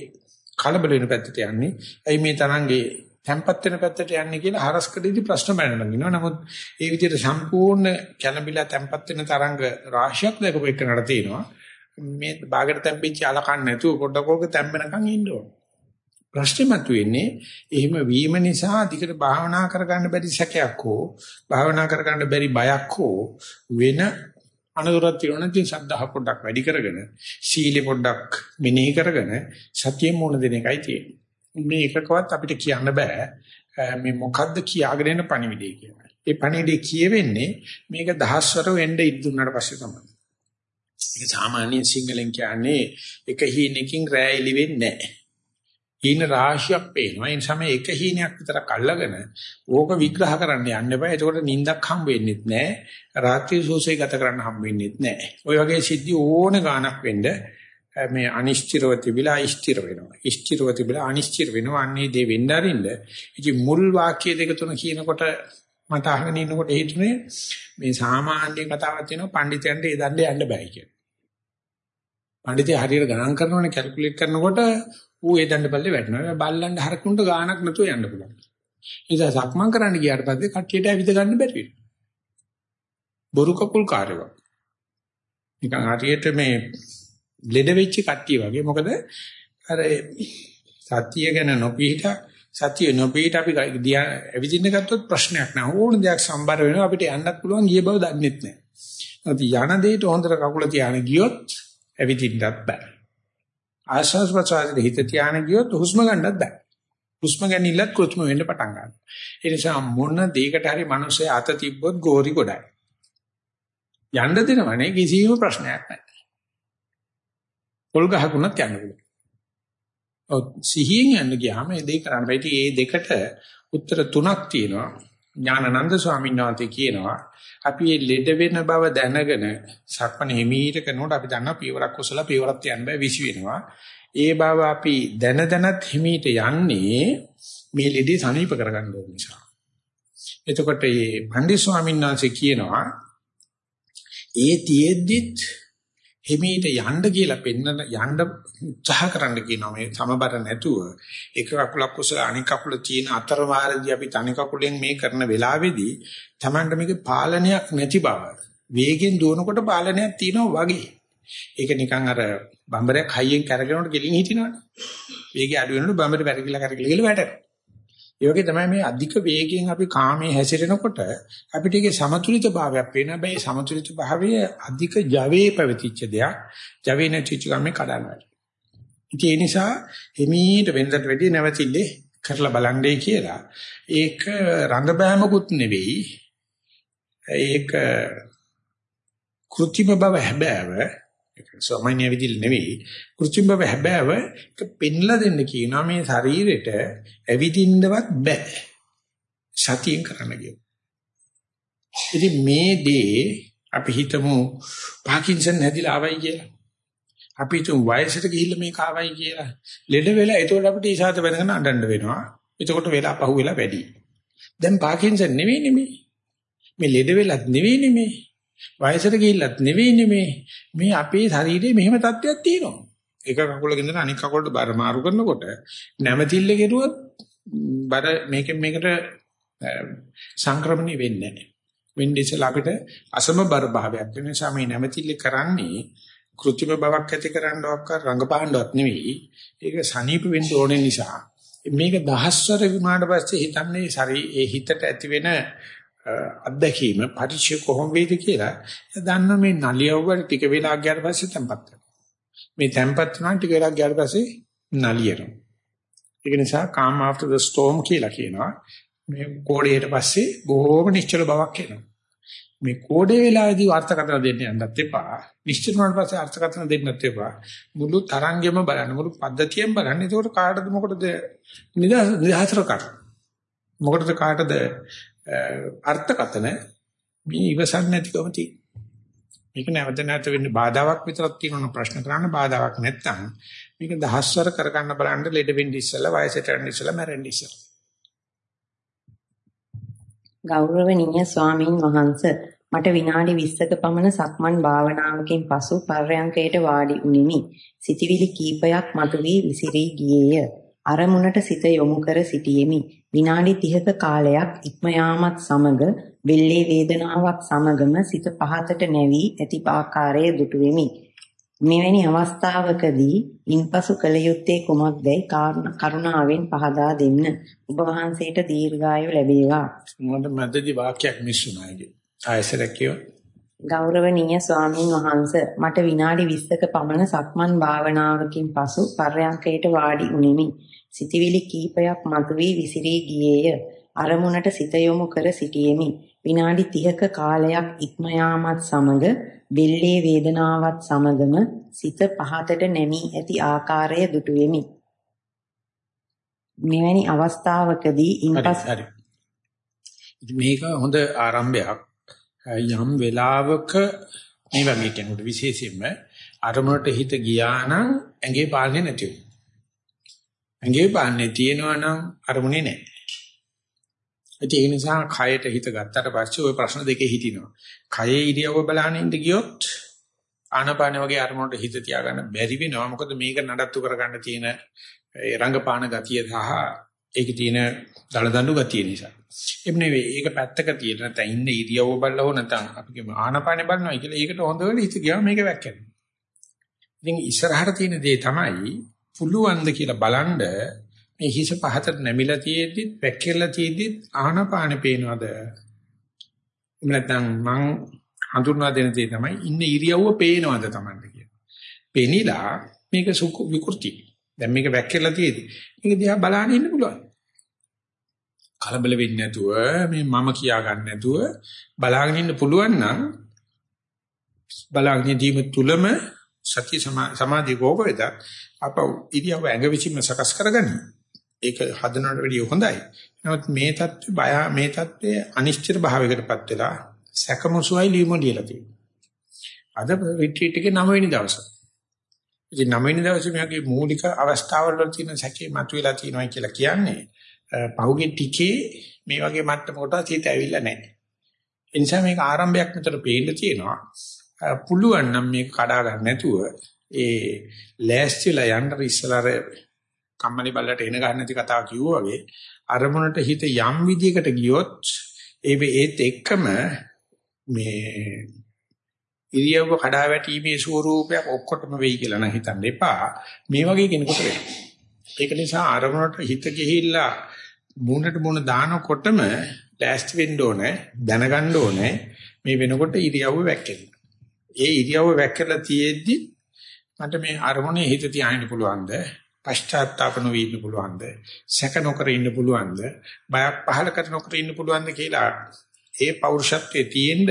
කලබල වෙන පැත්තට යන්නේ? ඇයි මේ තරංගේ tempat වෙන පැත්තට යන්නේ කියලා හරස්කඩේදී ප්‍රශ්න බැලනගිනවා. නමුත් ඒ විදිහට සම්පූර්ණ කැළඹිලා tempat වෙන තරංග රාශියක් දැකපු එකනට තියෙනවා. මේ බාගට තැම්පිච්ච අලකන්න නැතුව පොඩක් ඕක තැම්බෙනකන් ඉන්න ඕන. ප්‍රශ්නේ මතුවෙන්නේ එහෙම වීම නිසා අධිකට භාවනා කරගන්න බැරි සැකයක් හෝ භාවනා කරගන්න බැරි බයක් හෝ වෙන අනතුරක් තියෙනවා නම් සද්ධා පොඩ්ඩක් වැඩි කරගෙන සීලෙ පොඩ්ඩක් මෙනෙහි කරගෙන සතිය මොන දෙන එකයි තියෙන්නේ. මේ එකකවත් අපිට කියන්න බෑ මේ මොකද්ද කියාගෙන යන පණිවිඩය කියලා. ඒ පණිවිඩය කියවෙන්නේ මේක දහස්වර වෙන්න ඉදුණාට පස්සේ තමයි. ඒක සාමාන්‍ය සිංහලෙන් කියන්නේ එක හීනකින් රෑ එලි වෙන්නේ නැහැ. හීන රාශියක් පේනවා. ඒ නිසා මේ එක හීනයක් විතරක් අල්ලගෙන ඕක විග්‍රහ කරන්න යන්න එපා. එතකොට නිින්දක් හම්බ වෙන්නේ නැහැ. රාත්‍රී සෝසය ගත කරන්න හම්බ වෙන්නේ නැහැ. ওই වගේ සිද්ධි ඕන ගානක් වෙන්න මේ අනිශ්චිතව තිබිලා ඉෂ්ඨිර වෙනවා. ඉෂ්ඨිරව තිබිලා අනිශ්චිත වෙනවා. අන්නේ දේ වෙන්න අරින්න. ඉතින් මුල් වාක්‍ය දෙක තුන කියනකොට මට අහගෙන ඉන්නකොට හිතුනේ මේ සාමාන්‍ය කතාවක් තියෙනවා පඬිතයන්ට ඒ දණ්ඩේ යන්න බෑ කියලා. පඬිතය හරියට ගණන් කරනවනේ කැල්කියුලේට් කරනකොට ඌ ඒ දණ්ඩ පල්ලේ වැටෙනවා. බල්ලන්ට හරකුන්ට ගාණක් නැතුව යන්න පුළුවන්. නිසා සක්මන් කරන්න ගියාට පස්සේ කට්ටියට ඇවිද ගන්න බැරි වෙනවා. බොරු කකුල් කාර්යයක්. නිකන් හරියට මේ ලෙඩ වෙච්ච කට්ටිය වගේ. මොකද අර සතිය ගැන නොපීට සතිය නොපීට අපි ඇවිදින්න ගත්තොත් ප්‍රශ්නයක් නෑ. ඕන දෙයක් සම්බර වෙනවා අපිට යන්නත් පුළුවන් ගිය බව දන්නෙත් නෑ. යන දෙයට හොඳට කකුල තියාගෙන ගියොත් ඇවිදින්නත් බෑ. ආශ්වාස ප්‍රශ්වාසයේ හිත තියාන ගියොත් හුස්ම ගන්නත් බෑ. හුස්ම ගැනීමලත් කෘත්‍රිම වෙන්න පටන් ගන්නවා. ඒ නිසා මොන දෙයකට හරි මිනිස්සේ අත තිබ්බොත් ගෝරි ගොඩයි. යන්න දෙනවනේ කිසිම ප්‍රශ්නයක් නැහැ. පොල් ගහකුණත් යන්න පුළුවන්. ඔව් සිහියෙන් යන්න ගියාම ඒ දෙක කරන්න බෑ. ඒ දෙකට උත්තර තුනක් තියෙනවා. ඥානানন্দ ස්වාමීන් වහන්සේ කියනවා අපි මේ ලෙඩ වෙන බව දැනගෙන සක්මණ හිමීට කරනකොට අපි දන්නවා පියවරක් කුසල පියවරක් තියන්න බෑ විසි වෙනවා. ඒ බව අපි දැන දැනත් හිමීට යන්නේ මේ ලෙඩේ සනීප කරගන්න ඕන නිසා. එතකොට මේ පණ්ඩිත ස්වාමීන් වහන්සේ කියනවා ඒ තියෙද්දිත් හිමීට යන්න කියලා පෙන්නන යන්න උත්සාහ කරන්න කියනවා මේ සමබර නැතුව. එක කකුලක් කුසල අනික කකුල තියෙන අතරවාරදී අපි තනි කකුලෙන් මේ කරන වෙලාවේදී Tamanට මේක පාලනයක් නැති බව වේගෙන් දුවනකොට පාලනයක් තියෙනවා වගේ. ඒක නිකන් අර බම්බරයක් හයියෙන් කරගෙනනකොට ගෙලින් හිටිනවනේ. වේගය අඩු වෙනකොට බම්බර පෙරකිලා කරකිලා ගිල වැටෙනවා. ඒ වගේ තමයි මේ අධික වේගයෙන් අපි කාමයේ හැසිරෙනකොට අපිට ඒකේ සමතුලිත භාවයක් වෙන හැබැයි සමතුලිත භාවය අධික ජවයේ පැවතිච්ච දෙයක්. ජවේ නැතිච්ච ගමේ කඩනවා. ඒ නිසා හිමීට වෙනදට වැඩි නැවතිල්ලේ කරලා බලන්නේ කියලා. ඒක රංගබෑමකුත් නෙවෙයි. ඒක කෘත්‍රිම බව හැබෑව සාමාන්‍ය විදිහට නෙවෙයි. කෘත්‍රිම බව හැබෑව ඒක පෙන්ලා දෙන්න කියනවා මේ ශරීරෙට ඇවිදින්නවත් බෑ. සතියෙන් කරන්න කියනවා. ඉතින් මේ දේ අපි හිතමු පාකින්සන් හැදිලා ආවයි කියලා. අපි හිතමු වයසට ගිහිල්ලා මේක ආවයි කියලා. ලෙඩ වෙලා එතකොට අපිට ඉසాత වෙනකන් අඬන්න වෙනවා. එතකොට වෙලා පහු වෙලා වැඩි. දැන් පාකින්සන් නෙවෙයි නෙමේ මේ ලෙඩ වෙලත් නෙවෙයි නෙමේ වයසට ගිහිල්ලත් නෙවෙයි නෙමේ මේ අපේ ශරීරයේ මෙහෙම තත්ත්වයක් තියෙනවා. එක කකුලකින් ඉඳලා අනිත් කකුලට බර මාරු කරනකොට නැමතිල්ල කෙරුවොත් බර මේකෙන් මේකට සංක්‍රමණය වෙන්නේ නැහැ. වෙන්නේ ඉස්සලා අපිට අසමබර භාවයක් වෙන නිසා මේ නැමතිල්ල කරන්නේ કૃත්‍රිම බවක් ඇති කරන්නවක් රංගපාණ්ඩවත් නෙවෙයි. ඒක සනීප වෙන්න ඕනේ නිසා මේක දහස්වර වුණාට පස්සේ හිතන්නේ ශරී ඒ හිතට ඇති වෙන අත්දැකීම පරිචය කොහොම වේද කියලා දන්න මේ නලියවුවට ටික වෙලා ගියාට පස්සේ තැම්පත් වෙනවා. මේ තැම්පත් වුණාට ටික වෙලා ගියාට පස්සේ නලියනවා. ඒක නිසා calm after the storm කියලා කියනවා. මේ කෝඩේට පස්සේ බොහෝම නිශ්චල බවක් එනවා. මේ කෝඩේ වෙලාවේදී අර්ථකථන දෙන්න යන්නත් එපා. නිශ්චල වුණාට පස්සේ අර්ථකථන දෙන්නත් එපා. මුළු තරංගෙම බලන්න මුළු පද්ධතියම බලන්න. ඒකට කාටද මොකටද නිදහස නිදහසට කරන්නේ. මොකටද කාටද අර්ථකතන මේ ඉවසක් නැතිකම තියෙනවා. මේක නැවත නැවත වෙන්න බාධාවක් විතරක් තියෙනවා ප්‍රශ්න කරන්න බාධාවක් නැත්නම් මේක දහස්වර කරගන්න බලන්න ලෙඩ වෙන්න ඉස්සෙල්ලා වයසට යන්න ඉස්සෙල්ලා මැරෙන්න ඉස්සෙල්ලා. ගෞරවනීය ස්වාමින් වහන්සේ මට විනාඩි 20ක පමණ සක්මන් භාවනාවකින් පසු පර්යංකයට වාඩි වුනිමි. සිතවිලි කීපයක් මතුවී විසිරී ගියේය. අරමුණට සිත යොමු කර සිටියෙමි. විනාඩි 30ක කාලයක් ඉක්ම යාමත් සමග වෙල්ලේ වේදනාවක් සමගම සිත පහතට නැවී ඇති ආකාරයේ දුටු වෙමි. මෙවැනි අවස්ථාවකදී ඉන්පසු කළ යුත්තේ කුමක්දයි කරුණාවෙන් පහදා දෙන්න. ඔබ වහන්සේට දීර්ඝායු ලැබේවා. මොකද මැදදී වාක්‍යයක් මිස් වුණා ඉතින්. ආයසරක් කියෝ. ගෞරවනීය ස්වාමින් වහන්සේ මට විනාඩි 20ක පමණ සක්මන් භාවනාවකින් පසු පර්යංකයට වාඩි උනිමි. සිතවිලි කීපයක් මතුවී විසිරී ගියේය. අරමුණට සිත යොමු කර සිටියෙමි. විනාඩි 30ක කාලයක් ඉක්ම යාමත් සමග බෙල්ලේ වේදනාවත් සමගම සිත පහතට නැමී ඇති ආකාරය දුටුවෙමි. මෙවැනි අවස්ථාවකදී ඉන්පසු හරි. මේක හොඳ ආරම්භයක්. යම් වෙලාවක මේ වගේ කෙනෙකුට විශේෂයෙන්ම අරමුණට හිත ගියා නම් ඇඟේ පාලනේ නැති වෙනවා. ඇඟේ පාන්නේ තියෙනවා නම් අරමුණේ නැහැ. ඒ නිසා කයට හිත ගත්තට පස්සේ ওই ප්‍රශ්න දෙකේ හිටිනවා. කයේ ඉරියව්ව බලහන් ඉඳ ගියොත් ආනපාන වගේ අරමුණට හිත තියාගන්න බැරි වෙනවා. මොකද මේක නඩත්තු කරගන්න තියෙන ඒ රංගපාන ගතිය සහ ඒකේ තියෙන දලදඬු ගතිය නිසා. එම් නෙවෙයි ඒක පැත්තක තියෙන නැත්නම් ඉන්න ඉරියව්ව බලලා හෝ නැත්නම් අපි කියමු ආනපාන බලනවා කියලා ඒකට හොඳට හිත ගියාම මේක වැක්කෙනවා. ඉතින් ඉස්සරහට තියෙන දේ තමයි පුළුවන්ද කියලා බලනද මේ හිස පහතට නැමිලා තියෙද්දි පැක්කෙලා තියෙද්දි ආහනපාන පේනවද? එහෙම නැත්නම් මං හඳුන්වා දෙන දේ තමයි ඉන්න ඉරියව්ව පේනවද Tamanට කියලා. පෙනිලා මේක විකෘති. දැන් මේක වැක්කෙලා තියෙද්දි මේක දිහා බලාගෙන ඉන්න පුළුවන්. කලබල වෙන්නේ නැතුව මේ මම කියා ගන්න නැතුව බලාගෙන ඉන්න පුළුවන් නම් බලාගෙන දීම තුලම සත්‍ය සමාධි භෝග වේද අප ඉරියව ඇඟ විසින්ම සකස් කරගන්න. ඒක හදනවට වැඩිය හොඳයි. නමුත් මේ தත්ත්වය බය මේ தත්ත්වය අනිශ්චිත භාවයකටපත් වෙලා සැකමසුයි ලියුම ලියලා තියෙනවා. අද රිට්‍රීට් එකේ 9 වෙනි දවසේ. ඉතින් 9 වෙනි දවසේ මේකේ මූලික අවස්ථාවල් වල තියෙන සැකේ මතුවලා තියෙනවා කියලා කියන්නේ පහුගිය ටිකේ මේ වගේ මට්ටමකට හිත ඇවිල්ලා නැහැ. ඒ නිසා මේක ආරම්භයක් විතර පේන්න තියෙනවා. පුළුවන් නම් මේක කඩා ගන්න නැතුව ඒ ලෑස්තිලා යන්න ඉස්සලාර කම්මැලි බල්ලට එන ගන්න නැති කතාව කිව්වා වගේ අරමුණට හිත යම් විදියකට ගියොත් ඒ ඒත් එක්කම මේ ඉරියව්ව කඩා වැටීමේ ස්වරූපයක් ඔක්කොටම වෙයි කියලා නම් හිතන්න එපා. මේ වගේ කෙනෙකුට වෙනවා. ඒක නිසා අරමුණට හිත ගිහිල්ලා මුණට මුණ දානකොටම ලෑස්ති වෙන්න ඕනේ, දැනගන්න ඕනේ මේ වෙනකොට ඉරියව්ව වැක්කෙනවා. ඒ ඉරියව්ව වැක්කලා තියෙද්දි මට මේ අරමුණේ හිත තියාගෙන පුළුවන්ද? පශ්චාත්තාප නොවී ඉන්න පුළුවන්ද? සැක නොකර ඉන්න පුළුවන්ද? බයක් පහල කර නොකර ඉන්න පුළුවන්ද කියලා ඒ පෞරුෂත්වයේ තියෙන්න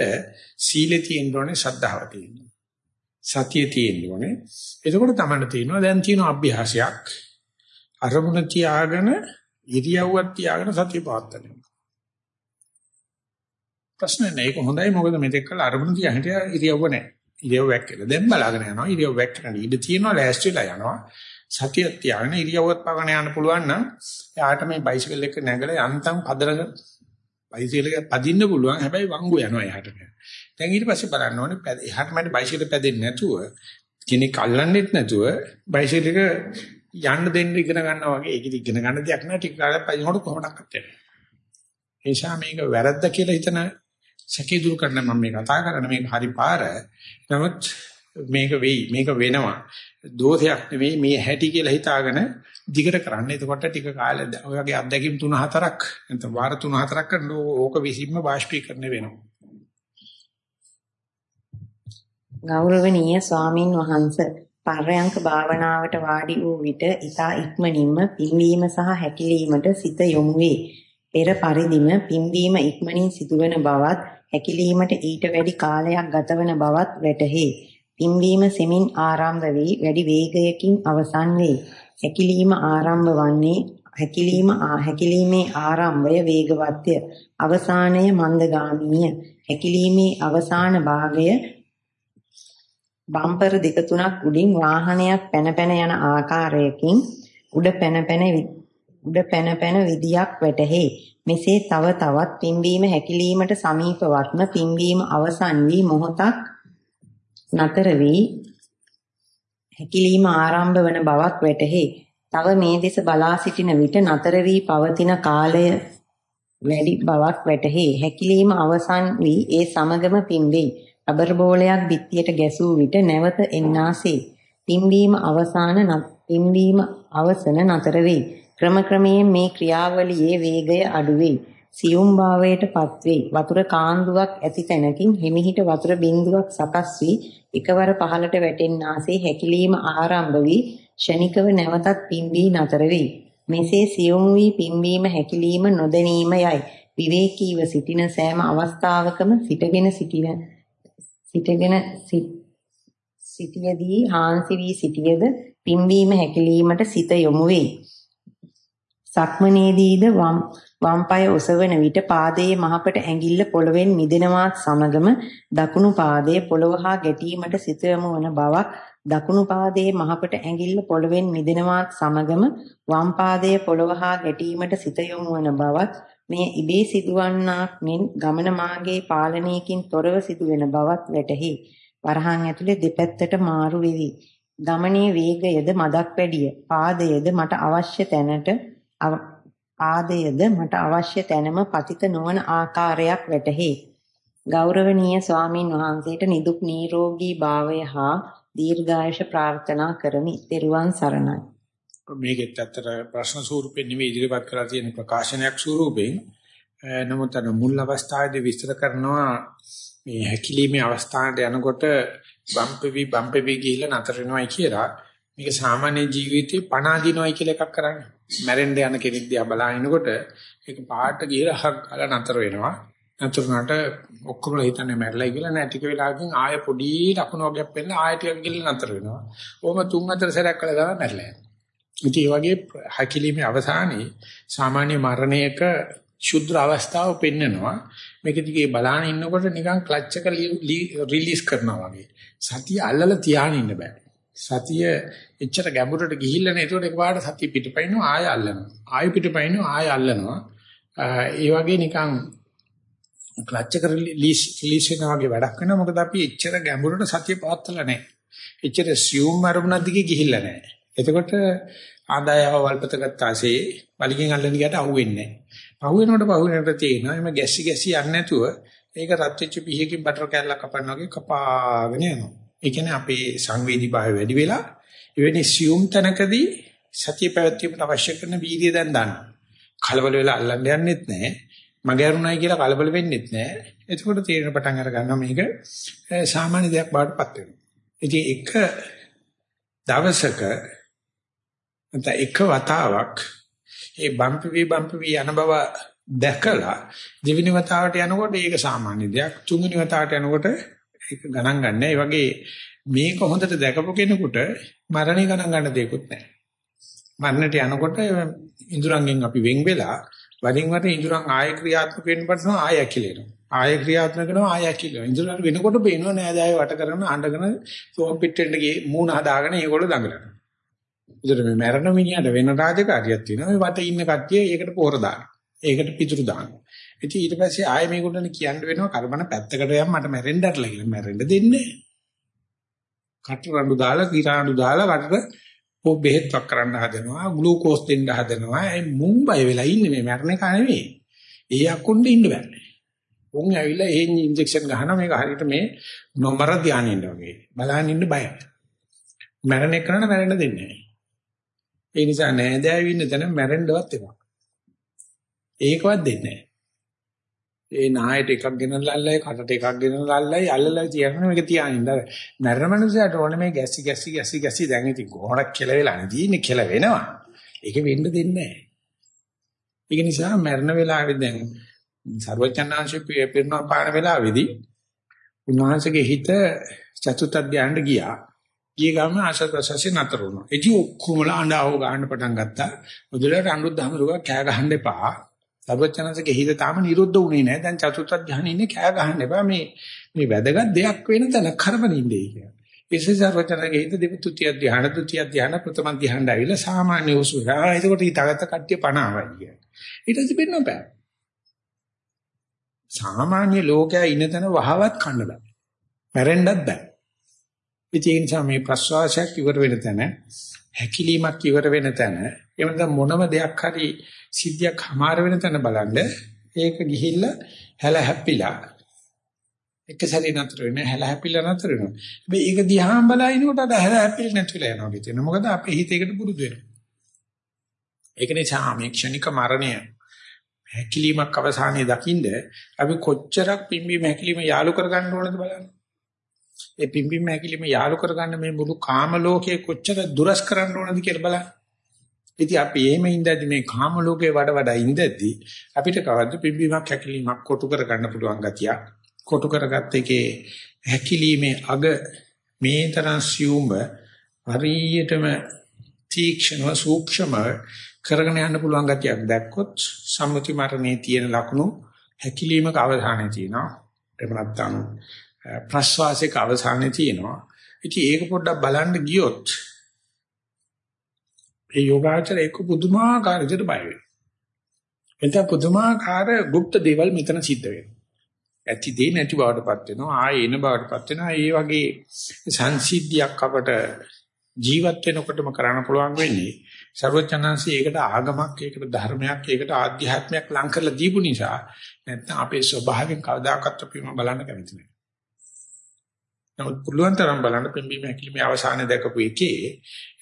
සීලේ තියෙන්න ඕනේ ශ්‍රද්ධාව තියෙන්න. සතිය තියෙන්න ඕනේ. එතකොට තමයි තියෙනවා දැන් තියෙන අභ්‍යාසයක් අරමුණ තියාගෙන ඉරියව්වක් තියාගෙන සතිය පවත්වන්න. ප්‍රශ්න නෑ ඒක හොඳයි මොකද මෙතෙක් කල අරමුණ තියා හිටිය ඉරියව්ව නෑ. ඉරියව් වැක්කලා දැන් බලාගෙන යනවා ඉරියව් වැක්කලා ඉඳ තියෙනවා ලෑස්තිලා යනවා. සතිය තියාගෙන ඉරියව්වත් පවගෙන යන්න පුළුවන් නම් එයාට මේ බයිසිකල් එක නැගලා යන්තම් පදරක බයිසිකල් එක පදින්න පුළුවන් හැබැයි වංගු යනවා එහාට. දැන් ඊට පස්සේ බලන්න ඕනේ එහාට මට බයිසිකල් පැදෙන්නේ නැතුව කෙනෙක් අල්ලන්නෙත් නැතුව බයිසිකල් එක යන්න දෙන්න ඉගෙන ගන්නවා වගේ ඒක ඉගෙන ගන්න දෙයක් නෑ ටික කාලයක් පයින්නකොට කොහොමඩක් අත්‍යවශ්‍යයි. ඒ නිසා මේක වැරද්ද කියලා හිතන සැකේ දුරු කරන්න මම මේ කතා කරන්නේ මේක හරි පාර. නමුත් මේක වෙයි මේක වෙනවා. දෝෂයක් නෙවෙයි මේ හැටි කියලා හිතාගෙන දිගට කරන්න. එතකොට ටික කාලෙ ඔය වගේ අත්දැකීම් තුන හතරක් නැත්නම් වාර තුන හතරක් කරන ඕක විසින්ම වාෂ්පීකරණය වෙනවා. ගෞරවනීය ස්වාමින් වහන්සේ පර්යංක භාවනාවට වාඩි වූ විට ඊතා ඉක්මනින්ම පිම්වීම සහ හැකිලීමට සිත යොමු වේ. පෙර පරිදිම පිම්වීම ඉක්මනින් සිදුවන බවත් හැකිලීමට ඊට වැඩි කාලයක් ගතවන බවත් වැටහේ. පිම්වීම සෙමින් ආරම්භ වී වැඩි වේගයකින් අවසන් වේ. හැකිලීම ආරම්භ වන්නේ හැකිලීම හැකිලීමේ ආරම්භය වේගවත්ය. අවසානය මන්දගාමීය. හැකිලීමේ අවසාන භාගය බම්පර් දෙක තුනක් උඩින් වාහනයක් පැන පැන යන ආකාරයකින් උඩ පැන පැන උඩ පැන පැන විදියක් වැටහේ. මෙසේ තව තවත් පිම්බීම හැකිලීමට සමීපවත්ම පිම්බීම අවසන් වී මොහොතක් නතර වී හැකිලීම ආරම්භ වන බවක් වැටහේ. තව මේ දෙස බලා සිටින විට නතර වී පවතින කාලය වැඩි බවක් වැටහේ. හැකිලීම අවසන් වී ඒ සමගම පිම්බේ. රබර් බෝලයක් බිත්තියට ගැසූ විට නැවත එන්නාසේ. පිම්බීම අවසාන පිම්බීම අවසන නතර වේ. ක්‍රම ක්‍රමයෙන් මේ ක්‍රියාවලියේ වේගය අඩු වේ. සියුම් භාවයට පත්වේ. වතුර කාන්දුවක් ඇති තැනකින් හිමිහිට වතුර බිඳුවක් සකස් වී එකවර පහළට වැටෙන්නාසේ හැකිලීම ආරම්භ වී ෂණිකව නැවතත් පිම්බී නතර වේ. මෙසේ සියුම් වී පිම්බීම හැකිලීම නොදැනීම යයි. විවේකීව සිටින සෑම අවස්ථාවකම සිටගෙන සිටින සිටගෙන සිටියදී හාන්සි වී සිටියද පිම්බීම හැකිලීමට සිත යොමු වේ. සක්මනේදීද වම් වම් පාය ඔසවන විට පාදයේ මහපට ඇඟිල්ල පොළවෙන් මිදෙනවත් සමගම දකුණු පාදයේ පොළව හා ගැටීමට සිත යොමු වන බවක් දකුණු පාදයේ මහපට ඇඟිල්ල පොළවෙන් මිදෙනවත් සමගම වම් පාදයේ පොළව හා ගැටීමට සිත යොමු වන බවක් මේ ඉබේ සිදුවන්නාක් මෙන් ගමන මාගේ පාලනයකින් තොරව සිදුවෙන බවත් වැටහි. වරහන් ඇතුලේ දෙපැත්තට මාරු වෙවි. ගමනේ වේගයද මදක් වැඩිය. පාදයේද මට අවශ්‍ය තැනට පාදයේද මට අවශ්‍ය තැනම පතිත නොවන ආකාරයක් වැටහි. ගෞරවනීය ස්වාමින් වහන්සේට නිදුක් නිරෝගී භාවය හා දීර්ඝායුෂ ප්‍රාර්ථනා කරමි. ත්වන් සරණයි. මේකෙත් ඇත්තට ප්‍රශ්න ස්වරූපෙන් නෙවෙයි ඉදිරිපත් කරලා තියෙන ප්‍රකාශනයක් ස්වරූපෙන් නමුත් අර මුල් අවස්ථාවේදී විස්තර කරනවා මේ හැකිලීමේ අවස්ථාවට යනකොට බම්පෙවි බම්පෙවි ගිහිල්ලා නතර වෙනවයි කියලා මේක සාමාන්‍ය ජීවිතේ පණ අදිනවයි කියලා එකක් කරන්නේ. මැරෙන්න යන කෙනෙක් දිහා බලනකොට ඒක පාට ගිහලා හක් ගාලා නතර වෙනවා. නතර වුණාට ඔක්කොම හිතන්නේ මැරලා කියලා නෑ ටික වෙලාවකින් ආය පොඩි ලකුණු වගේක් වෙන්න ආය ටිකක් ගිහලා නතර වෙනවා. ඕම තුන් හතර සැරයක් කළා ගමන් මැරලා යනවා. ඉතින් මේ වගේ හැකිලීමේ අවසානයේ සාමාන්‍ය මරණයක ශුද්ධ අවස්ථාව පෙන්නනවා. මේක දිගේ බලාන ඉන්නකොට නිකන් ක්ලච් එක රිලීස් කරනවා වගේ. සතිය අල්ලලා තියාගෙන ඉන්න බෑ. සතිය එච්චර ගැඹුරට ගිහිල්ලා නැහැ. ඒකට එකපාරට සතිය පිටපයින්නවා ආය අල්ලනවා. ආය පිටපයින්නවා ආය අල්ලනවා. ඒ වගේ නිකන් ක්ලච් එක රිලීස් රිලීස් වෙනවා වගේ වැඩක් වෙනවා. මොකද අපි එච්චර ගැඹුරට සතිය පවත්වලා නැහැ. එච්චර සියුම් අරමුණක් දිගේ ගිහිල්ලා නැහැ. එතකොට ආදායව වල්පත ගත්තාසේ වලිගෙන් අල්ලන ගියට අහුවෙන්නේ නැහැ. අහුවෙනකොට පහුවෙනකොට තේනවා එimhe ගැස්සි ගැස්සි යන්නේ නැතුව ඒක රත් වෙච්ච පිහකින් බටර් කෑල්ලක් කපනවා වගේ කපාගෙන යනවා. ඒ කියන්නේ අපේ සංවේදීභාවය වැඩි වෙලා එවැනි සියුම් තැනකදී සතිය පැවැත්වීමට අවශ්‍ය කරන වීර්යය දැන් ගන්න. කලබල වෙලා අල්ලන්න යන්නෙත් නැහැ. මගේ අරුණයි කියලා කලබල වෙන්නෙත් නැහැ. එතකොට තේරෙන පටන් අර ගන්නවා මේක සාමාන්‍ය දෙයක් බවට පත් වෙනවා. ඉතින් එක දවසක නැත්නම් එක වතාවක් ඒ බම්පි වී බම්පි වී යන බව දැකලා දෙවෙනි වතාවට යනකොට ඒක සාමාන්‍ය දෙයක් තුන්වෙනි වතාවට යනකොට ඒක ගණන් ගන්න. ඒ වගේ මේක හොඳට දැකපු කෙනෙකුට මරණය ගණන් ගන්න දෙයක්වත් නැහැ. මරණයට යනකොට ඉඳුරංගෙන් අපි වෙන් වෙලා වරින් වර ඉඳුරන් ආය ක්‍රියාත්මක වෙන්න පටනවා ආය ඇකිලෙනවා. ආය ක්‍රියාත්මක කරනවා ආය ඇකිලෙනවා. ඉඳුරන් වෙනකොට පේනවා නෑ ආය වට කරන අඬගෙන සෝම් පිටෙන්ට ගියේ මූණ හදාගෙන ඒගොල්ලෝ දඟලනවා. ඒතර මේ මරණ මිනිහට වෙන රාජකාරියක් තියෙනවා. මේ වටේ ඉන්න කට්ටිය ඒකට පෝර දානවා. ඒකට පිටුරු දානවා. ඉතින් ඊට පස්සේ ආයෙ මේගොල්ලන් කියන්න වෙනවා කරබන පැත්තකට යම් මට මැරෙන්න ඇරලා කියලා. මැරෙන්න දෙන්නේ කට රණ්ඩු දාලා කිරාණ්ඩු දාලා වටට පො බෙහෙත් වක් කරන්න හදනවා ග්ලූකෝස් දෙන්න හදනවා ඒ මුම්බයි වෙලා ඉන්නේ මේ මැරණ එක නෙවෙයි. ඒ අකුණ්ඩ ඉන්න බෑ. උන් ඇවිල්ලා ඒ ඉන්ජෙක්ෂන් ගහනවා මේක හරියට මේ නොමර ධානයෙන්න වගේ. බලන්න ඉන්න බයයි. මැරණ එක කරන්න මැරෙන්න දෙන්නේ නැහැ. ඒ නිසා නෑදෑයෝ ඉන්න තැන මැරෙන්නවත් එපා. ඒකවත් දෙන්නේ නැහැ. ඒ නායට එකක් ගෙනල්ලායි කටට එකක් ගෙනල්ලායි අල්ලලා තියන්නේ මේක තියානින්න. මැරෙන මනුස්සයාට ඕනේ මේ ගැසි ගැසි ගැසි ගැසි දැන් ඉතින් ගොඩක් කියලා වෙලා නේ තියෙන්නේ කියලා වෙනවා. ඒක වෙන්න දෙන්නේ නැහැ. ඒක නිසා මැරෙන වෙලාවේ දැන් සර්වඥාන්සේ පිරුණා පාන වෙලාවේදී උන්වහන්සේගේ හිත චතුත් අධ්‍යානට ගියා. ගිය ගමන් ආශත් ප්‍රසස්සේ නතර වුණා. ඉතින් ඔක්කොමලා අඬාව ගන්න පටන් ගත්තා. මුදලට අනුරුද්ධ හමුරුවා කෑ ගහන්න එපා. සර්වඥාන්සේගේ හිත තාම නිරුද්ධ වුණේ නැහැ. දැන් චතුත් අධ්‍යානෙ ඉන්නේ කෑ ගහන්න එපා. මේ මේ වැදගත් දෙයක් වෙන තැන කරවන ඉන්නේ කියලා. ඒසේ සර්වඥාන්සේගේ හිත දෙවිතුතිය ධ්‍යාන තුතිය ධ්‍යාන ප්‍රථම ධ්‍යාන ඇවිල්ලා සාමාන්‍ය උසුර. ආ එතකොට ඊටගත කට්ටිය පණ ආවයි කියන්නේ. ඊට පස්සේ වෙන්න බෑ. සාමාන්‍ය ලෝකයා ඉන්න තැන වහවත් කන්න බෑ. මැරෙන්නත් බෑ. ඒ නිසා මේ ප්‍රශ්වාසයක් ඉවර වෙන තැන හැකිලීමක් ඉවර වෙන තැන එහෙම මොනම දෙයක් හරි සිද්ධියක් හමාර වෙන තැන බලන්න ඒක ගිහිල්ලා හැල හැප්පිලා. එක සැරේ නතර වෙන හැල හැප්පිලා නතර වෙනවා. හැබැයි ඒක දිහා බලනකොට අද හැල හැප්පිලා නැතිලා යනවා කියන මොකද අපේ හිත ඒකට පුරුදු වෙනවා. ඒක නිසා මේ ක්ෂණික මරණය හැකිලීමක් අවසානයේ දකින්ද අපි කොච්චරක් පිම්බීම හැකිලීම යාලු කරගන්න ඕනද බලන්න. ඒ පිම්බීම හැකිලිම යාලු කරගන්න මේ මුළු කාම ලෝකයේ කොච්චර දුරස් කරන්න ඕනද කියලා බලන්න. ඉතින් අපි එහෙම ඉඳද්දි මේ කාම ලෝකේ වඩ වඩා ඉඳද්දි අපිට කවද්ද පිම්බීමක් හැකිලිමක් කොටු කරගන්න පුළුවන් ගතිය. කොටු කරගත්ත එකේ හැකිලිමේ අග මේ තරම් සියුම්බ හරියටම තීක්ෂණව සූක්ෂම කරගෙන යන්න පුළුවන් ගතියක් දැක්කොත් සම්මුති මරණේ තියෙන ලකුණු හැකිලීමක අවධානය තියෙනවා. එහෙම නැත්නම් ප්‍රශ්වාසයක අවසානයේ තියෙනවා. ඉතින් ඒක පොඩ්ඩක් බලන්න ගියොත් ඒ යෝගාචර එක්ක පුදුමාකාර විදිහට බය වෙනවා. එතන පුදුමාකාර গুপ্ত දේවල් මෙතන සිද්ධ වෙනවා. ඇති දේ නැති බවටපත් වෙනවා. ආයේ එන බවටපත් වෙනවා. ඒ වගේ සංසිද්ධියක් අපට ජීවත් වෙනකොටම කරන්න පුළුවන් වෙන්නේ. ਸਰවචනන්සේ ඒකට ආගමක්, ඒකට ධර්මයක්, ඒකට ආධ්‍යාත්මයක් ලං කරලා දීපු නිසා නැත්නම් අපේ ස්වභාවයෙන් කවදාකවත් අපිම බලන්න කැමති නැහැ. නමුත් පුළුවන් තරම් බලන්න පිම්බීම හැකිලිමේ අවසානයේ දැකපු එකේ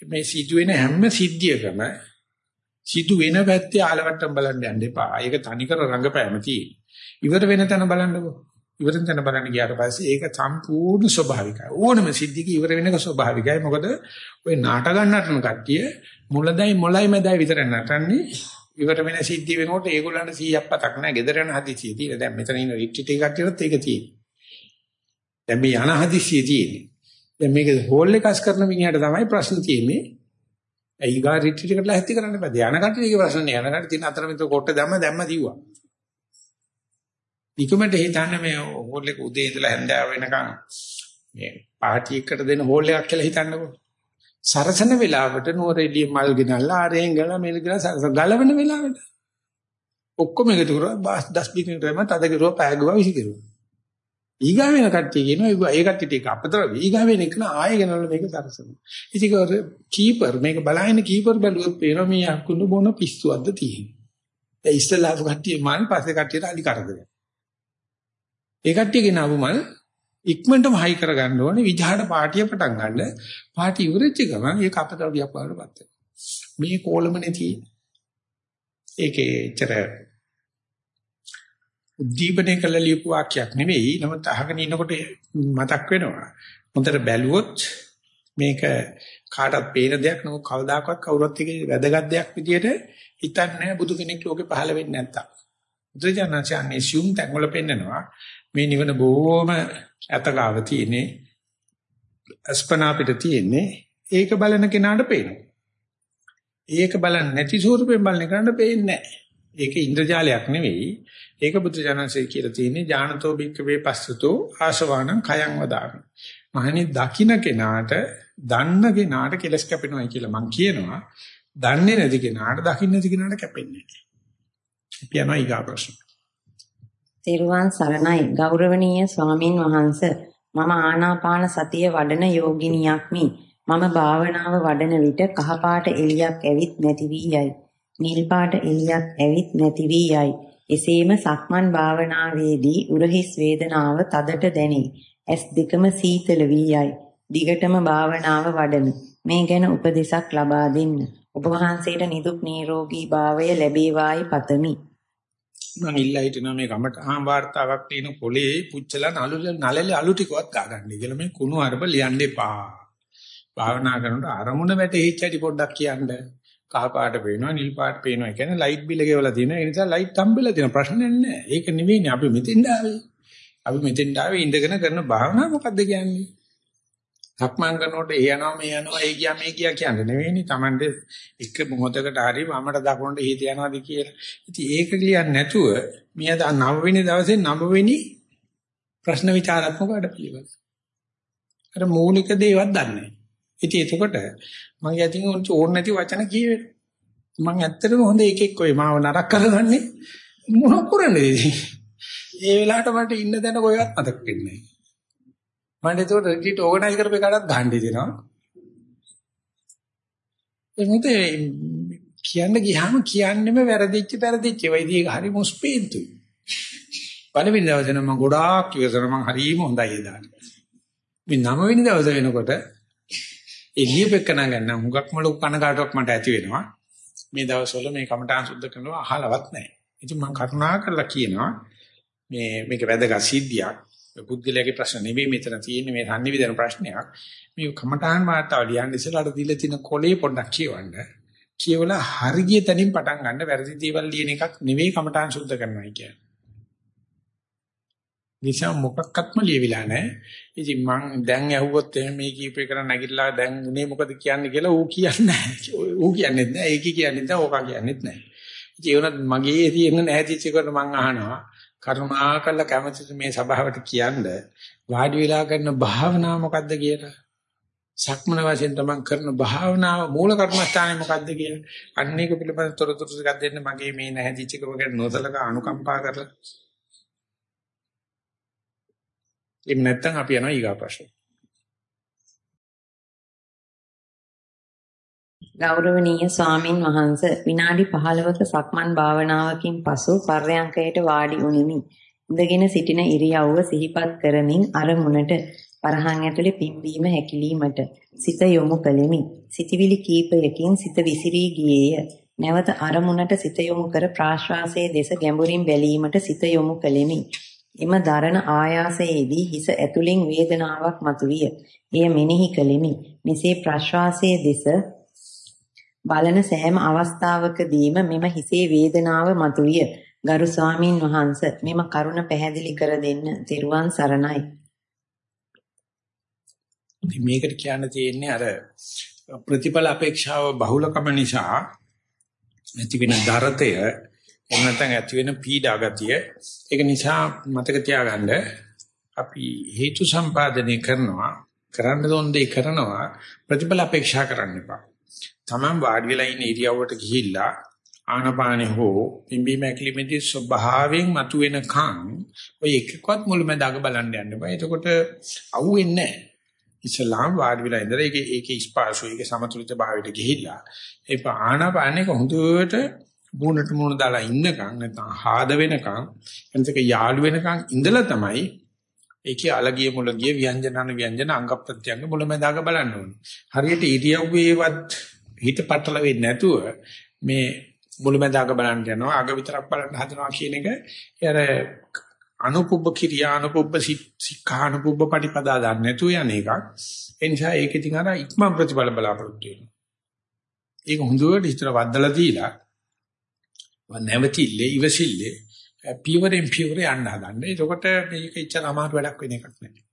මේ සිදුවෙන හැම සිද්ධියකම සිදු වෙන පැත්තේ ආලවට්ටම් බලන්න යන්න එපා. ඒක තනිකර රංගපෑම තියෙයි. ඉවර වෙන තැන බලන්නකෝ. ඉවරෙන් යන බලන්න ගියාට පස්සේ ඒක සම්පූර්ණ ස්වභාවිකයි. ඕනම සිද්ධියක ඉවර වෙනක ස්වභාවිකයි. මොකද ඔය නාට ගන්නටන කට්ටිය මුලදයි මොලයි මැදයි විතර නටන්නේ. ඉවර වෙන සිද්ධිය වෙනකොට ඒගොල්ලන්ට 100ක් පතක් නැහැ. gedara යන හදිසිය තියෙන. දැන් මෙතන ඉන්න රිට්‍රීට් එක කට්ටියටත් ඒක තියෙනවා. දැන් මේ යන හදිසිය තියෙන්නේ. දැන් මේක හෝල් එකස් කරන මිනිහට තමයි ප්‍රශ්න තියෙන්නේ. ඇයි ගා රිට්‍රීට් එකට ලැහැත්ති කරන්න බෑ. ධානය කට්ටියගේ ප්‍රශ්න නෑ. යන කට්ටිය තියෙන අතර මෙතන කොට දැම්ම දැම්ම දිව්වා. නිකමට හිතන්නේ මේ හෝල් එක උදේ ඉඳලා හැන්දෑව වෙනකන් මේ පාටි එකකට දෙන හෝල් එකක් කියලා හිතන්නකෝ. සරසන වෙලාවට නුවරඑළිය මල් ගිනල්ලා ආරෙන් ගලා මෙල් ගලා සරස ගලවන වෙලාවට ඔක්කොම එකතු කරලා බාස් ඩස්බින් එකට දැම්මා තද කරුවා පෑගුවා විසි කරුවා. ඊගා වෙන කට්ටිය කියනවා ඒ කට්ටිය ටික අපතර ඊගා වෙන එක ආයෙ ගෙනල්ලා මේක සරසනවා. ඉතින් කීපර් මේක බලහින කීපර් බැලුවොත් පේනවා මේ අකුණු බොන පිස්සුවක්ද තියෙන්නේ. ඒ ඉස්සලා කට්ටිය මල් පස්සේ කට්ටියට අලි කරදරයක්. ඒ කට්ටිය ගෙනාවු මල් ඉක්මනටම හයි කරගන්න ඕනේ විජහාට පාටිය පටන් ගන්න. පාටි ඉවරෙච්ච ගමන් ඒක අපතවඩියක් වඩපත් වෙනවා. මේ කෝලමනේ තියෙන්නේ. ඒකේ චර උද්දීපනය කළ ලියපු වාක්‍යයක් නෙවෙයි. නමුත් අහගෙන ඉන්නකොට මතක් වෙනවා. හොඳට බැලුවොත් මේක කාටවත් පේන දෙයක් නෙවෙයි කවදාකවත් කවුරුත් එක වැදගත් දෙයක් විදියට හිතන්නේ බුදු කෙනෙක් ලෝකේ පහළ වෙන්නේ නැත්තම්. බුදුජානකයන් assume තැන්වල පෙන්නනවා මේ නිවන බොහොම ඇතගාව තියෙන්නේ අස්පනා පිට තියෙන්නේ ඒක බලන කෙනාට පේනවා. ඒක බලන්නේ නැති ස්වරූපයෙන් බලන කෙනාට පේන්නේ නැහැ. ඒක ඉන්ද්‍රජාලයක් නෙවෙයි. ඒක බුදුජානසී කියලා තියෙන්නේ ඥානතෝ බික්කවේ පස්සතෝ ආශවානං khයං වදාන. මහණනි දකින්න කෙනාට දන්න කෙනාට කෙලස් කැපෙනවායි කියලා මං කියනවා. දන්නේ නැති කෙනාට දකින්න නැති කෙනාට කැපෙන්නේ නැහැ. අපි යනවා ඊගා ප්‍රශ්න. තෙරුවන් සරණයි ගෞරවනීය ස්වාමින් වහන්ස මම ආනාපාන සතිය වඩන යෝගිනියක්මි මම භාවනාව වඩන විට කහපාට එළියක් ඇවිත් නැති වී යයි නිල් පාට එළියක් ඇවිත් නැති වී යයි. එසේම සක්මන් භාවනාවේදී උරහිස් වේදනාව තදට දැනේ. ඇස් දෙකම සීතල වී යයි. දිගටම භාවනාව වඩමි. මේ ගැන උපදෙසක් ලබා දෙන්න. ඔබ වහන්සේට නිදුක් නිරෝගී භාවය ලැබේවායි පතමි. මම ඉල්ලා හිටිනවා මේ කමටහන් වார்த்தාවක් තියෙන පොලේ පුච්චලා නලු නලලේ අලු ටිකවත් දාගන්නයි කියලා මේ කුණු අරබ ලියන්න එපා. භාවනා කරනකොට අරමුණ වැටෙච්චටි පොඩ්ඩක් කියන්න. කහ පාට පේනවා නිල් පාට පේනවා. ඒ කියන්නේ ලයිට් බිල ගෙවලා තියෙනවා. ඒ නිසා ලයිට් හම්බෙලා තියෙන ප්‍රශ්නයක් නැහැ. ඒක නෙවෙයිනේ අපි මෙතෙන් ආවේ. අපි මෙතෙන් ආවේ ඉඳගෙන කරන භාවනාව මොකද්ද කියන්නේ? සක්මන් කරනකොට ඒ යනවා මේ යනවා ඒ ගියා මේ ගියා කියන්නේ නෙවෙයිනේ Tamande එක මොහොතකට හරි වමට දකුණට හිත යනවාද කියලා. ඉතින් ඒක කියන්නේ නැතුව මියද 9 වෙනි දවසේ 9 වෙනි ප්‍රශ්න විචාරාත්මක වැඩපිළිවෙල. අර මූලික දේවත් දන්නේ නැහැ. ඉතින් එතකොට මම යටින් ඕන නැති වචන කියවේ. මම ඇත්තටම හොඳ එකෙක් ඔය මාව නරක කරගන්නේ මොන කරන්නේ. ඒ වෙලාවට මට ඉන්න දැන කොහෙවත් මතක වෙන්නේ නැහැ. මම ඒකට රිට්‍රීට් ඕගනයිස් කරපු එකටත් ගහන්න දෙනවා. ඒ මොකද කියන්න ගියාම කියන්නෙම වැරදිච්ච වැරදිච්ච වෙයිදී ඒක හරි මුස්පීන්තුයි. පළවෙනි දවසේ නම් මම ගොඩාක් ඉවසන මම හරිම හොඳයි ඒදාට. මේ නව වෙනි දවසේ වෙනකොට එළියපෙකන ගන්න හුඟක්ම ලොකු කනකාටක් මට ඇති වෙනවා. මේ දවස්වල මේ කමඨාන් සුද්ධ කරනවා අහලවත් නැහැ. ඉතින් මම කරුණා කරලා කියනවා මේ මේක වැදගත් සිද්ධියක්. පුද්ගලයාගේ ප්‍රශ්න නෙවෙයි මෙතන තියෙන්නේ මේ සංනිවිදන ප්‍රශ්නයක්. මේ කමඨාන් වාර්තාව ලියන්න ඉස්සෙල්ලාට දීලා තියෙන කොලේ පොඩ්ඩක් කියවන්න. කියවලා හරිය තැනින් පටන් ගන්න වැරදි දේවල් ලියන එකක් නෙවෙයි කමඨාන් සුද්ධ කරනවා කියන්නේ. නිසා මොකක්වත්ම ලියවිලා නැහැ. ඉතින් මං දැන් ඇහුවොත් එහෙනම් මේ කීපේ කරන් නැගිටලා දැන් උනේ මොකද කියන්නේ කියලා ඌ කියන්නේ නැහැ. ඌ කියන්නේ නැහැ. ඒක කියන්නේ නැහැ. ඕක කියන්නේ නැහැ. ඉතින් ඒ වුණත් මගේ තියෙන නැහැදිච්ච එකට මං අහනවා. කරුණාකරලා කැමතිද මේ සභාවට කියන්න වාඩි වෙලා කරන භාවනාව මොකද්ද කියලා සක්මන වශයෙන් තමන් කරන භාවනාව මූල කර්මස්ථානේ මොකද්ද කියලා අන්න ඒක පිළිබඳ තොරතුරු ටිකක් දෙන්න මගේ මේ නැහැදිච්ච කම ගැන නොසලකා අනුකම්පා කරලා එහෙම නැත්නම් අපි යනවා ඊගා ප්‍රශ්න ගෞරවනීය ස්වාමින් වහන්ස විනාඩි 15ක සක්මන් භාවනාවකින් පසු පර්යංකයට වාඩි වුනිමි. ඉඳගෙන සිටින ඉරියව්ව සිහිපත් කරමින් අරමුණට වරහන් ඇතුලේ පිම්බීම හැකිලීමට සිත යොමු කළෙමි. සිතවිලි කීපයකින් සිත විසිරී ගියේය. නැවත අරමුණට සිත යොමු කර ප්‍රාශ්වාසයේ දෙස ගැඹුරින් බැලීමට සිත යොමු කළෙමි. එම දරණ ආයාසයේදී හිස ඇතුලින් වේදනාවක් මතුවිය. එය මෙනෙහි කළෙමි. මෙසේ ප්‍රශ්වාසයේ දෙස බලන සෑම අවස්ථාවකදීම මෙම හිසේ වේදනාව මතුවිය. ගරු ස්වාමින් වහන්සේ මෙම කරුණ පැහැදිලි කර දෙන්න. තෙරුවන් සරණයි. මේකට කියන්න තියෙන්නේ අර ප්‍රතිඵල අපේක්ෂාව බහුලකම නිසා ඇති වෙන දරතය එහෙම නැත්නම් ඇති වෙන පීඩා ගතිය ඒක නිසා මතක තියාගන්න අපි හේතු සම්පාදනය කරනවා කරන්න ඕන දේ කරනවා ප්‍රතිඵල අපේක්ෂා කරන්න එපා. Taman වාඩි වෙලා ඉන්න ඉරියව්වට ගිහිල්ලා ආනපානෙ හෝ පිම්බි මැකිලිමේදී ස්වභාවයෙන් මතුවෙනකන් ඔය එකකවත් මුලමඳාග බලන්න යන්න බෑ. එතකොට අහුවෙන්නේ නැහැ. ඉස්ලාම් වාඩි වෙලා ඉඳලා ඒකේ ඒකේ ස්පාසු ඒකේ සමතුලිත භාවයට ගිහිල්ලා ඒ ආනපානෙක හොඳට බුණට මුණ දාලා ඉන්නකම් නැත්නම් හාද වෙනකම් එතක යාළු වෙනකම් ඉඳලා තමයි ඒකේ අලගිය මුලගිය ව්‍යංජන අනු ව්‍යංජන අංග ප්‍රත්‍යංග මුලමඳාග බලන්න ඕනේ. හරියට ඉරියව්වේවත් හිත පටල වෙන්නේ නැතුව මේ මුලමඳාග බලන්න යනවා අග විතරක් බලන්න හදනවා කියන එක අර අනුපුබ්බ කිරියා අනුපුබ්බ සික්ඛා අනුපුබ්බ පටිපදා දන්නේ නැතුව යන එකක්. ඒ නිසා ඒක ඉතින් අර ඉක්ම ප්‍රතිඵල බලාපොරොත්තු වෙනවා. ඒක හොඳට හිතට වද්දලා දීලා නැවතිල්ලේ ඉවසිල්ලේ පියවරෙන් පියවර යන්න හදන්න. එතකොට මේක ඉච්චර අමාරු වැඩක් වෙන එකක් නෙවෙයි.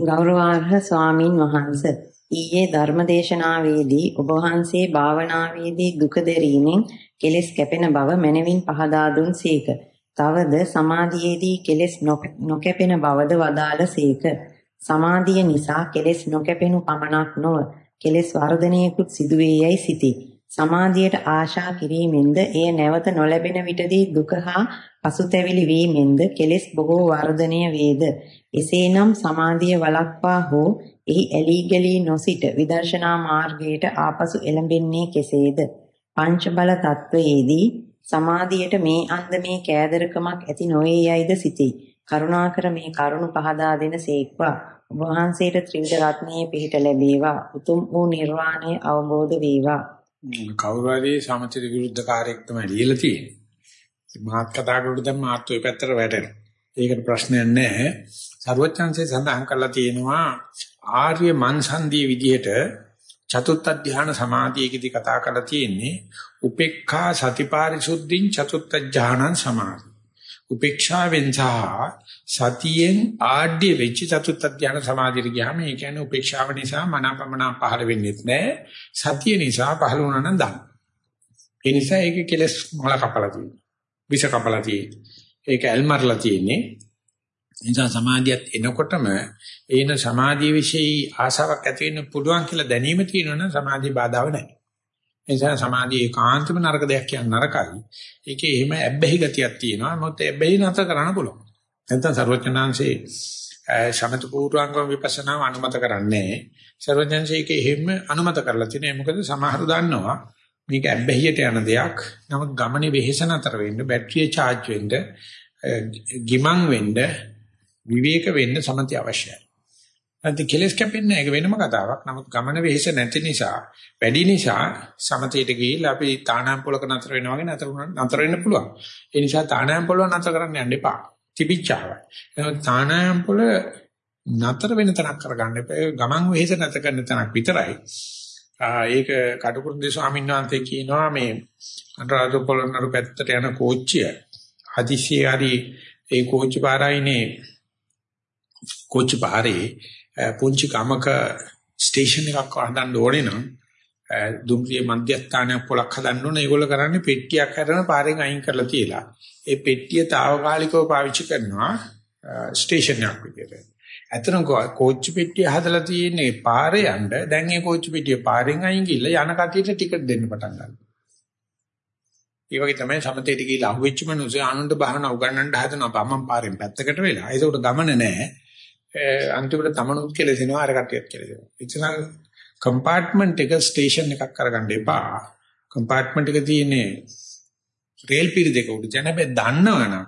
ගෞරවාර්හ ස්වාමින් වහන්සේ ඊයේ ධර්මදේශනාවේදී ඔබ වහන්සේ භාවනාවේදී දුක දෙරීමෙන් කෙලෙස් කැපෙන බව මනවින් පහදා දුන් සීක. තවද සමාධියේදී කෙලෙස් නොකැපෙන බවද වදාළ සීක. සමාධිය නිසා කෙලෙස් නොකැපෙනු පමණක් නොව කෙලෙස් වර්ධනයකුත් සිදුවේ යයි සිතී. සමාධියට ආශා කිරීමෙන්ද එය නැවත නොලැබෙන විටදී දුක හා පසුතැවිලි වීමෙන්ද කෙලෙස් බොහෝ වර්ධනය වේද? එසේනම් සමාධිය වළක්වා හෝ එහි ඇලී ගලී නොසිට විදර්ශනා මාර්ගයට ආපසු එළඹෙන්නේ කෙසේද? පංච බල තත්වයේදී සමාධියට මේ අන්දමේ කෑදරකමක් ඇති නොවේ යයිද සිතී කරුණාකර මේ කරුණ පහදා දෙන සේක්වා. ඔබ වහන්සේට ත්‍රිවිධ රත්නයේ පිහිට ලැබේවා. උතුම් වූ නිර්වාණය අවබෝධ වේවා. කවුරු හරි සමථිත විරුද්ධ කාර්යයක් තමයි ලියලා තියෙන්නේ. මාත් කතා කරුවොත් දැන් මාත් ඔය පැත්තට වැටෙනවා. ඒකට ප්‍රශ්නයක් නැහැ. ਸਰවඥාන්සේ සඳහන් කරලා තියෙනවා ආර්ය මන්සන්දිය විදිහට චතුත්ථ ධාන සමාධියකදී කතා කරලා තියෙන්නේ උපේක්ඛා සතිපාරිසුද්ධින් චතුත්ථ ධානං සමාධි. උපේක්ෂාවෙන් සහ සතියෙන් ආඩ්‍ය වෙච්ච චතුත්ථ ධාන සමාධියට ගියාම ඒ කියන්නේ උපේක්ෂාව නිසා මනාපමනා පහළ වෙන්නේ නැහැ. සතිය නිසා පහළ වුණා නම් දන්න. ඒ නිසා ඒක කෙලස් මොල කපලා තියෙනවා. විෂ කපලා තියෙන්නේ. ඒක ඇල්මර්ලා තියෙන්නේ. නිසා සමාධියත් එනකොටම ඒන සමාධිය વિશે ආසාවක් ඇති වෙන්න පුළුවන් කියලා දැනීම තියෙනවනම් සමාධිය බාධාව නැහැ. නිසා සමාධිය ඒකාන්තම නරක දෙයක් කියන්නේ නරකයි. ඒකේ එහෙම ඇබ්බැහි ගතියක් තියෙනවා. මොකද ඇබ්බැහි නැත කරන්න පුළුවන්. නැත්නම් ਸਰවඥාන්සේ සමත පූර්වාංගම විපස්සනාව අනුමත කරන්නේ. ਸਰවඥාන්සේ ඒකේ එහෙම අනුමත කරලා තියෙනවා. මොකද සමහරු දන්නවා මේක ඇබ්බැහියට යන දෙයක්. නමුත් ගමනේ වෙහෙස නතර වෙන්න, බැටරිය චාර්ජ් වෙන්න, ගිමන් වෙන්න, විවේක වෙන්න සමතය අවශ්‍යයි. නැත්නම් කෙලස් කැපෙන්නේ ඒක වෙනම කතාවක්. නමුත් ගමන වෙහෙස නැති නිසා, වැඩි නිසා සමතේට ගිහිල්ලා අපි තානාම් පොලක නතර වෙනවා වගේ නතර නතර වෙන්න පුළුවන්. ඒ නිසා තානාම් පොලව නතර කරන්න යන්න එපා. තිබිච්චාවයි. එහෙනම් තානාම් පොල නතර වෙන තැනක් කරගන්න එපා. ගමන් වෙහෙස නැත කරන තැනක් විතරයි. ඒක කටුකුරුන්දේ ස්වාමීන් වහන්සේ කියනවා මේ අනුරාධපුර පොළොන්නරු පැත්තට යන කෝච්චිය හදිසියේ හරි ඒ කෝච්චි පාරයිනේ කෝච්චි පාරේ පුංචි ගමක ස්ටේෂන් එකක් හදන්න ඕනේ නම් දුම්රිය මධ්‍යස්ථානයක් පොලක් හදන්න ඕනේ. ඒගොල්ලෝ කරන්නේ පෙට්ටියක් හදන පාරෙන් අයින් කරලා තියලා. ඒ පෙට්ටිය తాවකාලිකව පාවිච්චි කරනවා ස්ටේෂන් එකක් විදියට. ඇත්තටම කෝච්චි පෙට්ටිය හදලා තියෙන්නේ පාරේ යන්න. දැන් මේ කෝච්චි පෙට්ටිය පාරෙන් අයින් ගිහලා යන කටියට ටිකට් දෙන්න පටන් ගන්නවා. ඒ වගේ තමයි සමතේට ගිහලා අහුවෙච්ච මිනිස්සු ආනන්ද බහන උගන්නන්න හදනවා. බම්මන් පාරෙන් පැත්තකට වෙලා. ඒකට ගමන නැහැ. අන්තිමට තමනුත් කෙලෙසෙනවා අර කට්ටියත් කෙලෙසෙනවා. එච්චනම් කම්පාර්ට්මන්ට් එක ස්ටේෂන් එකක් කරගන්න එපා. කම්පාර්ට්මන්ට් එක තියෙන්නේ රේල් පිරි දෙක උඩ. දැන් හැබැයි දන්නවනම්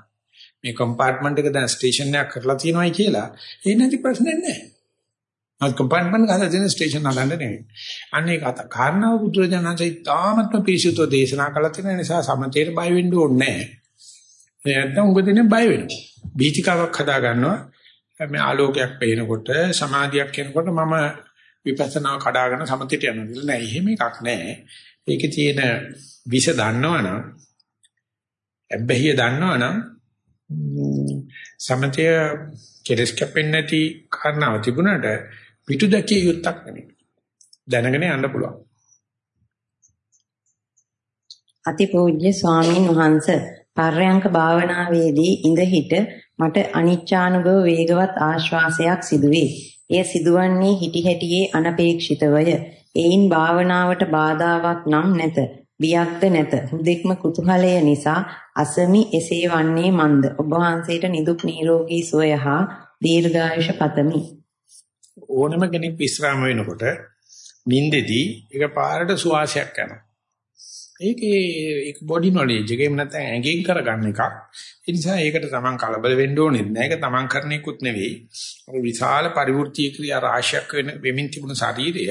මේ කම්පාර්ට්මන්ට් එක දැන් ස්ටේෂන් එකක් කරලා තියෙනවායි කියලා ඒ නැති ප්‍රශ්නයක් නැහැ. අත් කම්පාර්ට්මන්ට් ගහලා තියෙන ස්ටේෂන් නගන්න නෙවෙයි. අනේ කත කාරණාව බුදුරජාණන්සේ තාමත්ම පිරිසිදුව දේශනා කළා තියෙන නිසා සමතේට බය වෙන්න ඕනේ නැහැ. ඒ නැත්තම් උඹ දෙනේ බය වෙනවා. බීතිකාවක් හදා ගන්නවා මේ ආලෝකයක් පේනකොට සමාධියක් එනකොට මම විපස්සනා කඩාගෙන සමතේට යනවා නෑ. එහෙම එකක් නෑ. ඒකේ තියෙන විෂ දන්නවනම් ඇබ්බැහිය දන්නවනම් සමතය කෙලස් කැපෙන්නේ නැති කාරණාව තිබුණාට පිටු දැකිය යුත්තක් නෙමෙයි. දැනගෙන යන්න පුළුවන්. අතිපූජ්‍ය ස්වාමීන් වහන්ස පර්යංක භාවනාවේදී ඉඳ හිට මට අනිච්චානුභව වේගවත් ආශ්වාසයක් සිදුවේ. එය සිදුවන්නේ හිටි හැටියේ අනපේක්ෂිතවය. එයින් භාවනාවට බාධාවක් නම් නැත. බියක්ද නැත. හුදෙක්ම කුතුහලය නිසා අසමි එසේ වන්නේ මන්ද. ඔබ වහන්සේට නිදුක් නිරෝගී සුවය හා දීර්ඝායුෂ පතමි. ඕනම කෙනෙක් විශ්‍රාම වෙනකොට නිින්දෙදී එක පාරට සුවාසයක් යනවා. ඒකේ ඒක බොඩි නොලෙජ් එකේම නැත්නම් ඇඟෙන් කරගන්න එකක්. ඒ නිසා ඒකට තමන් කලබල වෙන්න ඕනේ නැහැ. ඒක තමන් කරන එකකුත් නෙවෙයි. අර විශාල පරිවෘත්තීය ක්‍රියා රාශියක් වෙන වෙමින් තිබුණු ශරීරය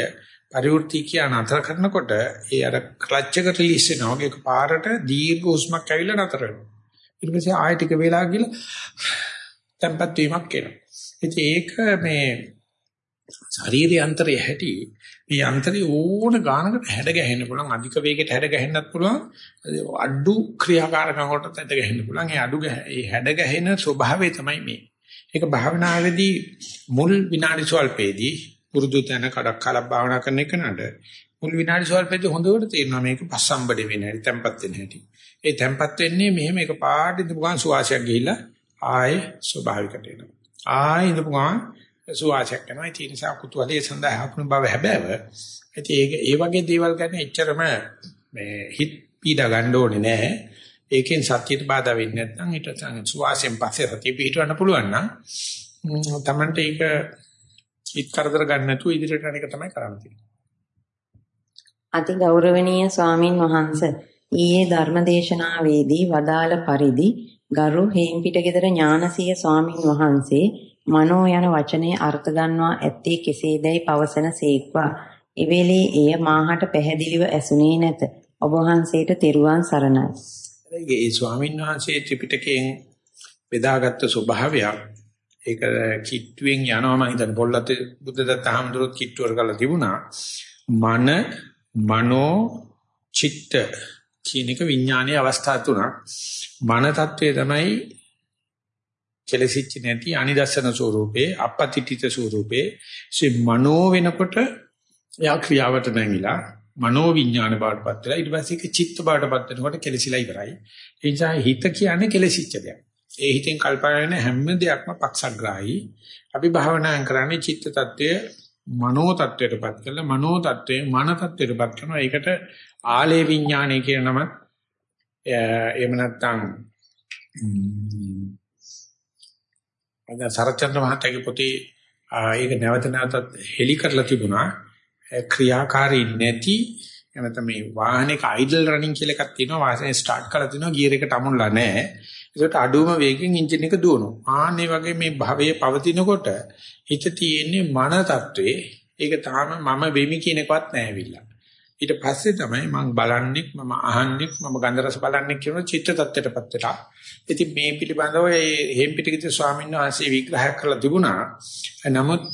පරිවෘත්තී කියන අතර කරනකොට ඒ අර ක්ලච් එක රිලීස් වෙනවා. ඒක පාරට දීර්ඝ හුස්මක් ඇවිල්ලා නතර වෙනවා. ඊට පස්සේ ආයෙ ටික වෙලා ගිහලා tempat වීමක් එනවා. ඉතින් ඒක මේ ශරීරයේ අන්තරය හැටි මේ අන්තරය ඕන ගානකට හැඩ ගැහෙන්න පුළුවන් අධික වේගයට හැඩ ගැහෙන්නත් පුළුවන් අඩු ක්‍රියාකාරකම් වලට හැඩ ගැහෙන්න පුළුවන්. ඒ අඩු ඒ හැඩ ගැහෙන ස්වභාවය තමයි මේ. ඒක භාවනාවේදී මුල් විනාඩි ස්වල්පේදී පුරුදු තැන කඩක් කාලක් භාවනා කරන එක නඩ මුල් විනාඩි ස්වල්පේදී හොඳට තේරෙනවා මේක පස්සම්බඩ වෙන හැටි තැම්පත් වෙන හැටි. ඒ තැම්පත් වෙන්නේ මෙහෙම එක පාට ඉඳපුවාන් සුවාසයක් ගිහිල්ලා ආයේ ස්වභාවිකට එනවා ආයේ ඉඳපුවාන් සුවාසයක් කරනවා. ඒ නිසා කුතුහලයේ සඳහා හකුණු බව හැබෑව. ඉතින් ඒ වගේ දේවල් ගැන එච්චරම මේ හිත පීඩා ගන්න ඕනේ නැහැ. ඒකෙන් සත්‍යයට බාධා වෙන්නේ නැත්නම් ඊට සුවාසයෙන් පස්සේ සතිය පිටවන්න පුළුවන් නම් තමන්ට ඒක හිත කරදර ගන්න නැතුව ඉදිරියට යන එක තමයි කරන්න තියෙන්නේ. අති ගෞරවනීය ස්වාමින් වහන්සේ ඊයේ ධර්මදේශනාවේදී වදාළ පරිදි ගරු හේම්පිටගෙදර ඥානසීය ස්වාමින් වහන්සේ මනෝ යන වචනේ අර්ථ ගන්වා ඇත්තේ කෙසේදයි පවසන සීක්වා. එවේලේ එය මාහට පැහැදිලිව ඇසුනේ නැත. ඔබ වහන්සේට තෙරුවන් සරණයි. ඒ ස්වාමීන් වහන්සේ ත්‍රිපිටකයෙන් බෙදාගත්තු ස්වභාවයක් ඒක කිට්ටුවෙන් යනවා මම හිතන්නේ පොල්ලත් බුද්ධදත්ත හාමුදුරුවෝ කිට්ටුවර කරලා තිබුණා. මන මනෝ චිත්ත කියන එක විඥානයේ අවස්ථා තුනක්. මන தત્ත්වය තමයි කෙලසිච්ච නැති අනිදස්සන ස්වරූපේ අපපතිතිත ස්වරූපේ සේ මනෝ වෙනකොට යා ක්‍රියාවට නැමිලා මනෝ විඥාන බවටපත් වෙලා ඊට පස්සේ ඒක චිත්ත බවටපත් වෙනකොට කෙලසිලා ඉවරයි. ඒ නිසා හිත කියන්නේ කෙලසිච්ච දෙයක්. ඒ හිතෙන් කල්පනා වෙන හැම දෙයක්ම පක්ෂග්‍රාහී. අපි භාවනාන් කරන්නේ චිත්ත tattය මනෝ tattයටපත් කරලා මනෝ tattවේ මන tattයටපත් කරනවා. ඒකට ආලේ විඥානය කියන නම එහෙම නැත්නම් අද සරච්චන්ද්‍ර මහත්තයාගේ පොතේ ඒක නැවත නැවතත් හෙලි කරලා තිබුණා. ක්‍රියාකාරී නැති එනත මේ වාහනයක අයිඩල් රනින් කියලා එකක් තියෙනවා වාහනේ ස්ටාර්ට් කරලා තිනවා ගියර් එකට අමුණලා නැහැ. ඒකට අඩුවම වේගෙන් එන්ජින් එක දුවනවා. ආන්නේ වගේ මේ භවයේ පවතිනකොට හිත තියෙන්නේ මන තත්වයේ ඒක තාම මම වෙමි කියන එකවත් නැහැවිලා ඊට පස්සේ තමයි මම බලන්නේ මම අහන්නේ මම ගන්ධ රස බලන්නේ කියන චිත්ත tattයටපත් වෙලා. ඉතින් මේ පිළිබඳව මේ හේම්පිටිකිත ස්වාමීන් වහන්සේ විග්‍රහ කරලා තිබුණා. නමුත්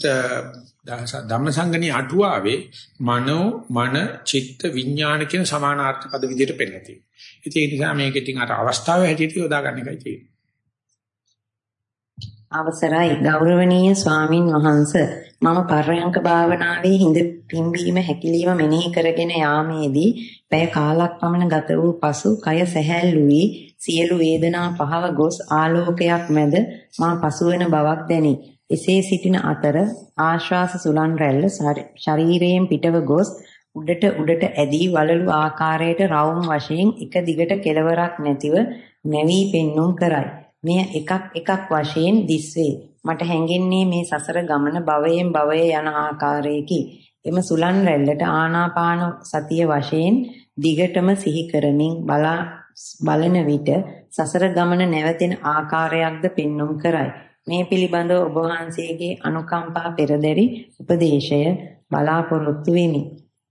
ධම්මසංගණී අටුවාවේ මනෝ මන චිත්ත විඥාන කියන සමානාර්ථ පද විදිහට පෙන්නලා තියෙනවා. ඉතින් ඒ නිසා මේක ඉතින් අර අවස්ථාවේ හැටියට යොදා ගන්න එකයි තියෙන්නේ. අවසරයි ගෞරවනීය ස්වාමින් වහන්ස මම පර්යංක භාවනාවේ හිඳ පිම්බීම හැකිලිම මෙනෙහි කරගෙන යාමේදී පැය කාලක් පමණ ගත වූ පසු කය සැහැල්ලු වී සියලු වේදනා පහව ගොස් ආලෝකයක් මැද මා පසුවන බවක් දැනේ. එසේ සිටින අතර ආශ්වාස සුලන් රැල්ල ශරීරයෙන් පිටව ගොස් උඩට උඩට ඇදී වලලු ආකාරයට රවුම් වශයෙන් එක දිගට කෙලවරක් නැතිව නැවී පෙන්눔 කරයි. මෙය එකක් එකක් වශයෙන් දිස්වේ. මට හැඟෙන්නේ මේ සසර ගමන භවයෙන් භවය යන ආකාරයකි. එම සුලන් රැල්ලට ආනාපාන සතිය වශයෙන් දිගටම සිහි කරමින් බලා බලන විට සසර ගමන නැවතෙන ආකාරයක්ද පෙන්눔 කරයි. මේ පිළිබඳව ඔබ වහන්සේගේ අනුකම්පා පෙරදරි උපදේශය බලාපොරොත්තු වෙමි.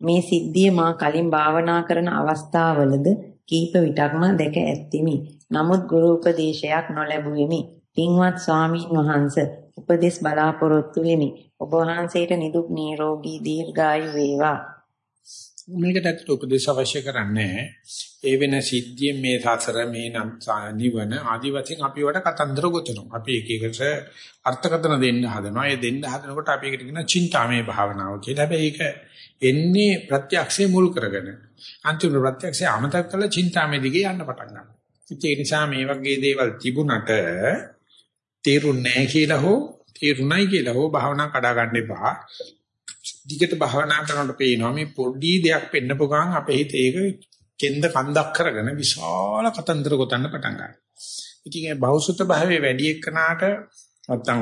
මේ සිද්ධිය මා කලින් භාවනා කරන අවස්ථාවලද කීප විටක්ම දැක ඇත්තිමි. නමුත් ගුරු උපදේශයක් නොලැබුවෙමි. පින්වත් ස්වාමීන් වහන්ස උපදෙස් බලාපොරොත්තු වෙමි. ඔබ වහන්සේට නිදුක් නිරෝගී දීර්ඝායු වේවා. මේකට ඇත්තට උපදේශ අවශ්‍ය කරන්නේ ඒ වෙන සිද්ධියෙන් මේ සසර මේ නිවන ආදි වශයෙන් අපි වට කතන්දර ගොතනවා. අපි එක එකට අර්ථකථන දෙන්න හදනවා. ඒ දෙන්න හදනකොට අපි එකට කියන චින්තාමේ භාවනාව කියලා. හැබැයි ඒක එන්නේ ප්‍රත්‍යක්ෂයේ මුල් කරගෙන. අන්තිම ප්‍රත්‍යක්ෂය අමතක කරලා චින්තාමේ දිගේ යන්න පටන් ගන්නවා. ඒ නිසා මේ වගේ දේවල් තිබුණට තේරුන්නේ නැහැ කියලා හෝ තේරුණයි කියලා හෝ භාවනා කඩා ගන්න එපා. දිගට භාවනා කරනකොට පේනවා මේ පොඩි දෙයක් පෙන්නපු ගමන් අපේ හිත ඒක කෙන්ද කන්දක් කරගෙන විශාල කතන්දර ගොතන්න පටන් ගන්නවා. ඉතින් ඒ බෞසුත භාවයේ වැඩි එක්කනාට නැත්තම්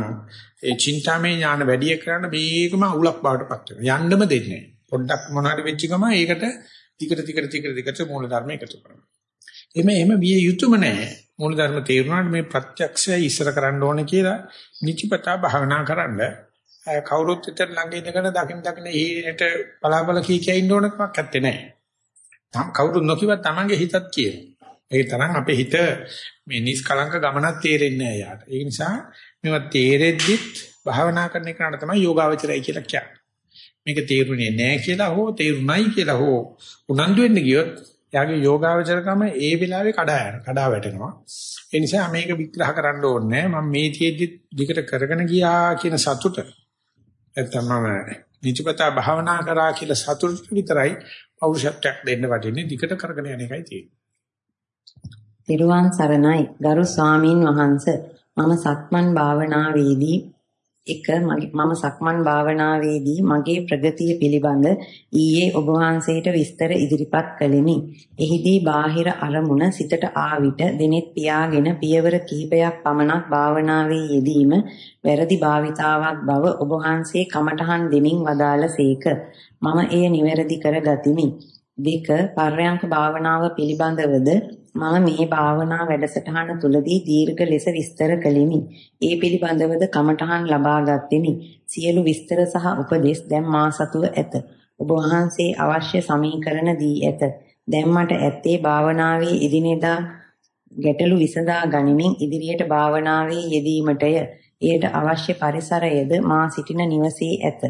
ඒ චින්තාමය ඥාන වැඩි එක්කනට මේකම අවුලක් බවට පත් වෙනවා. යන්නම දෙන්නේ නැහැ. පොඩ්ඩක් මොනවාරි වෙච්ච ගමන් ඒකට ටිකට ටිකට ටිකට ටිකට මූල ධර්ම එකතු කරනවා. එමෙ එමෙ විය යුතුයම නැහැ. මූල ධර්ම තේරුණාට මේ ප්‍රත්‍යක්ෂය ඉස්සර කරන්න ඕනේ කියලා නිචිපතා භාවනා කරන්න කවුරුත් විතර ළඟ ඉඳගෙන දකින් දකින් ඊට බලාබල කී කිය ඉන්න ඕනකමක් නැත්තේ නෑ. තම කවුරුත් නොකියවත් Tamange හිතත් කියනවා. ඒ තරම් අපේ හිත මේ නිස්කලංක ගමනක් තේරෙන්නේ නෑ යාට. ඒ නිසා මේවා තේරෙද්දිත් භාවනා කරන එකට තමයි යෝගාවචරය කියලා කියන්නේ. මේක තේරුනේ නෑ කියලා හෝ තේරුණයි කියලා හෝ උනන්දු වෙන්න ගියොත් යාගේ යෝගාවචරකම ඒ වෙලාවේ කඩා යන කඩා වැටෙනවා. ඒ නිසා මේක විග්‍රහ කරන්න ඕනේ මම මේ තියෙද්දි දිගට කරගෙන ගියා කියන සතුට නැත්නම් මම නිතිපතා භාවනා කරා කියලා සතුට විතරයි පෞරුෂත්වයක් දෙන්න වටින්නේ දිගට කරගෙන යන එකයි තියෙන්නේ. තිරුවන් සරණයි ගරු ස්වාමින් වහන්සේ මම සක්මන් භාවනාවේදී එක මම සක්මන් භාවනාවේදී මගේ ප්‍රගතිය පිළිබඳ ඊයේ ඔබ වහන්සේට විස්තර ඉදිරිපත් කළෙමි. එහිදී බාහිර අරමුණ සිතට ආවිට දෙනෙත් පියාගෙන පියවර කිහිපයක් පමණක් භාවනාවේ යෙදීම වැරදි භාවිතාවක් බව ඔබ වහන්සේ කමඨහන් දෙමින් වදාළසේක. මම එය නිවැරදි කර ගතිමි. දෙක පර්යංක භාවනාව පිළිබඳවද මම මේ භාවනා වැඩසටහන තුලදී දීර්ඝ ලෙස විස්තර කළෙමි. ඒ පිළිබඳවද කමඨහන් ලබා ගත්ෙමි. සියලු විස්තර සහ උපදෙස් දැන් මා සතුව ඇත. ඔබ වහන්සේ අවශ්‍ය සමීකරණ දී ඇත. දැන් මට ඇත්තේ භාවනාවේ ඉදිනේදා ගැටලු විසඳා ගනිමින් ඉදිරියට භාවනාවේ යෙදීමටය. එයට අවශ්‍ය පරිසරයද මා සිටින නිවසේ ඇත.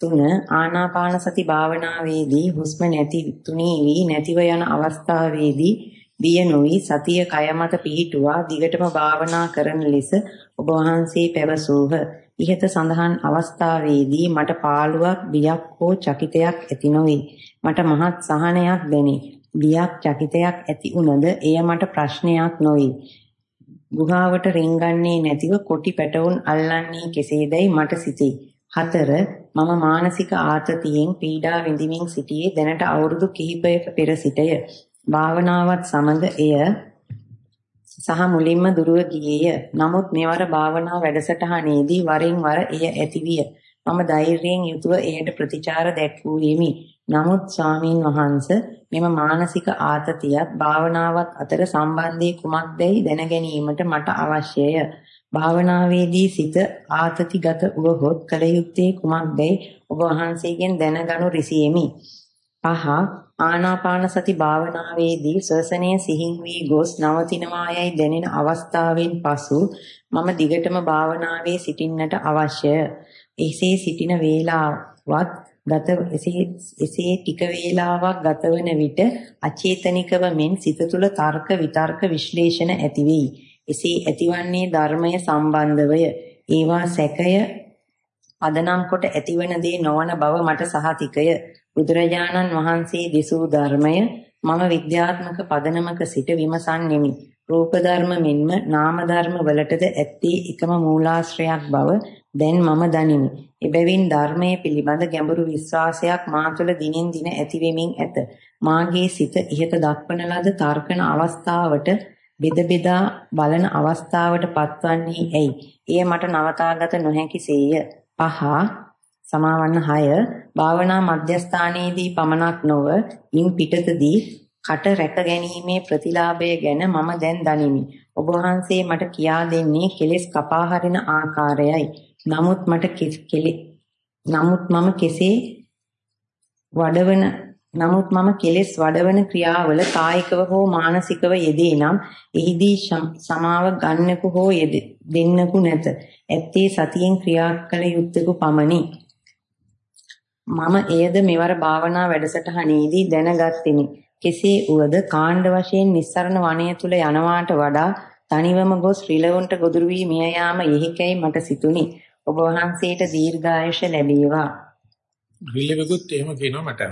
තුන ආනාපාන සති භාවනාවේදී හුස්ම නැති තුනී වී නැතිව යන අවස්ථාවේදී බිය නොවි සතිය කය මත පිහිටුවා දිගටම භාවනා කරන ලෙස ඔබ වහන්සේ පැවසූහ. ඉහත සඳහන් අවස්ථාවේදී මට පාළුවක් බියක් හෝ චකිතයක් ඇති නොවේ. මට මහත් සහනයක් දැනේ. බියක් චකිතයක් ඇති උනද එය මට ප්‍රශ්නයක් නොවේ. ගුහාවට රින්ගන්නේ නැතිව කොටි පැටවුන් අල්ලන්නේ කෙසේදයි මට සිතේ. හතර මම මානසික ආතතියෙන් පීඩා විඳින්මින් සිටියේ දැනට අවුරුදු කිහිපයක පෙර සිටය. භාවනාවත් සමග එය සහ මුලින්ම දුරව ගියේය. නමුත් මෙවර භාවනා වැඩසටහනේදී වරින් වර එය ඇතිවිය. මම ධෛර්යයෙන් යුතුව එයට ප්‍රතිචාර දැක්වූයෙමි. නමුත් ස්වාමීන් වහන්ස මෙම මානසික ආතතියත් භාවනාවත් අතර සම්බන්ධය කුමක්දයි දැන ගැනීමට මට අවශ්‍යය. භාවනාවේදී සිත ආතතිගත වුවහොත් කල යුත්තේ කුමක්දයි ඔබ වහන්සේගෙන් දැනගනු රිසියෙමි. පහ ආනාපාන සති භාවනාවේදී ශ්වසනය සිහින් වී ගොස් නවතිනවායයි දැනෙන අවස්ථාවෙන් පසු මම දිගටම භාවනාවේ සිටින්නට අවශ්‍යය. එසේ සිටින වේලාවත් ගත එසේ එසේ ටික වේලාවක් ගතවන විට අචේතනිකව මෙන් සිත තුළ තර්ක විතර්ක විශ්ලේෂණ ඇති වෙයි. එසේ ඇතිවන්නේ ධර්මය සම්බන්ධවය. ඒවා සැකය පදනම් කොට ඇතිවන දේ නොවන බව මට සහතිකය. බුදුරජාණන් වහන්සේ දෙසූ ධර්මය මම විද්‍යාත්මක පදනමක සිට විමසන්නෙමි. රූප ධර්ම මෙන්ම නාම ධර්ම වලටද ඇත්තේ එකම මූලාශ්‍රයක් බව දැන් මම දනිමි. එබැවින් ධර්මයේ පිළිබඳ ගැඹුරු විශ්වාසයක් මා තුළ දිනෙන් දින ඇති වෙමින් ඇත. මාගේ සිත ඉහත දක්වන ලද තර්කන අවස්ථාවට බෙද බෙදා බලන අවස්ථාවට පත්වන්නේ ඇයි? එය මට නවතාගත නොහැකි සේය. පහ සමාවන්න 6 භාවනා මධ්‍යස්ථානයේදී පමණක් නොව ඉන් පිටතදී කට රැක ගැනීමේ ප්‍රතිලාභය ගැන මම දැන් දනිමි. ඔබ වහන්සේ මට කියා දෙන්නේ කෙලෙස් කපා හරින ආකාරයයි. නමුත් මට නමුත් මම කෙසේ වඩවන නමුත් මම කෙලෙස් වඩවන ක්‍රියාවල කායිකව හෝ මානසිකව යෙදී නම් එහිදී සමාව ගන්නකු හෝ දෙන්නකු නැත. ඇත්තේ සතියෙන් ක්‍රියා කළ යුත්තේකු පමණි. මම එයද මෙවර භාවනා වැඩසටහනේදී දැනගත්ෙමි. කෙසේ වුවද කාණ්ඩ වශයෙන් නිස්සරණ වනය තුල යනවාට වඩා තනිවම ගොස් රිලවුන්ට ගොදුරු වී මිය යාම යෙහිකයි මට සිතුනි. ඔබ වහන්සේට දීර්ඝායුෂ ලැබේවා. රිලෙවකුත් එහෙම කියනවා මට.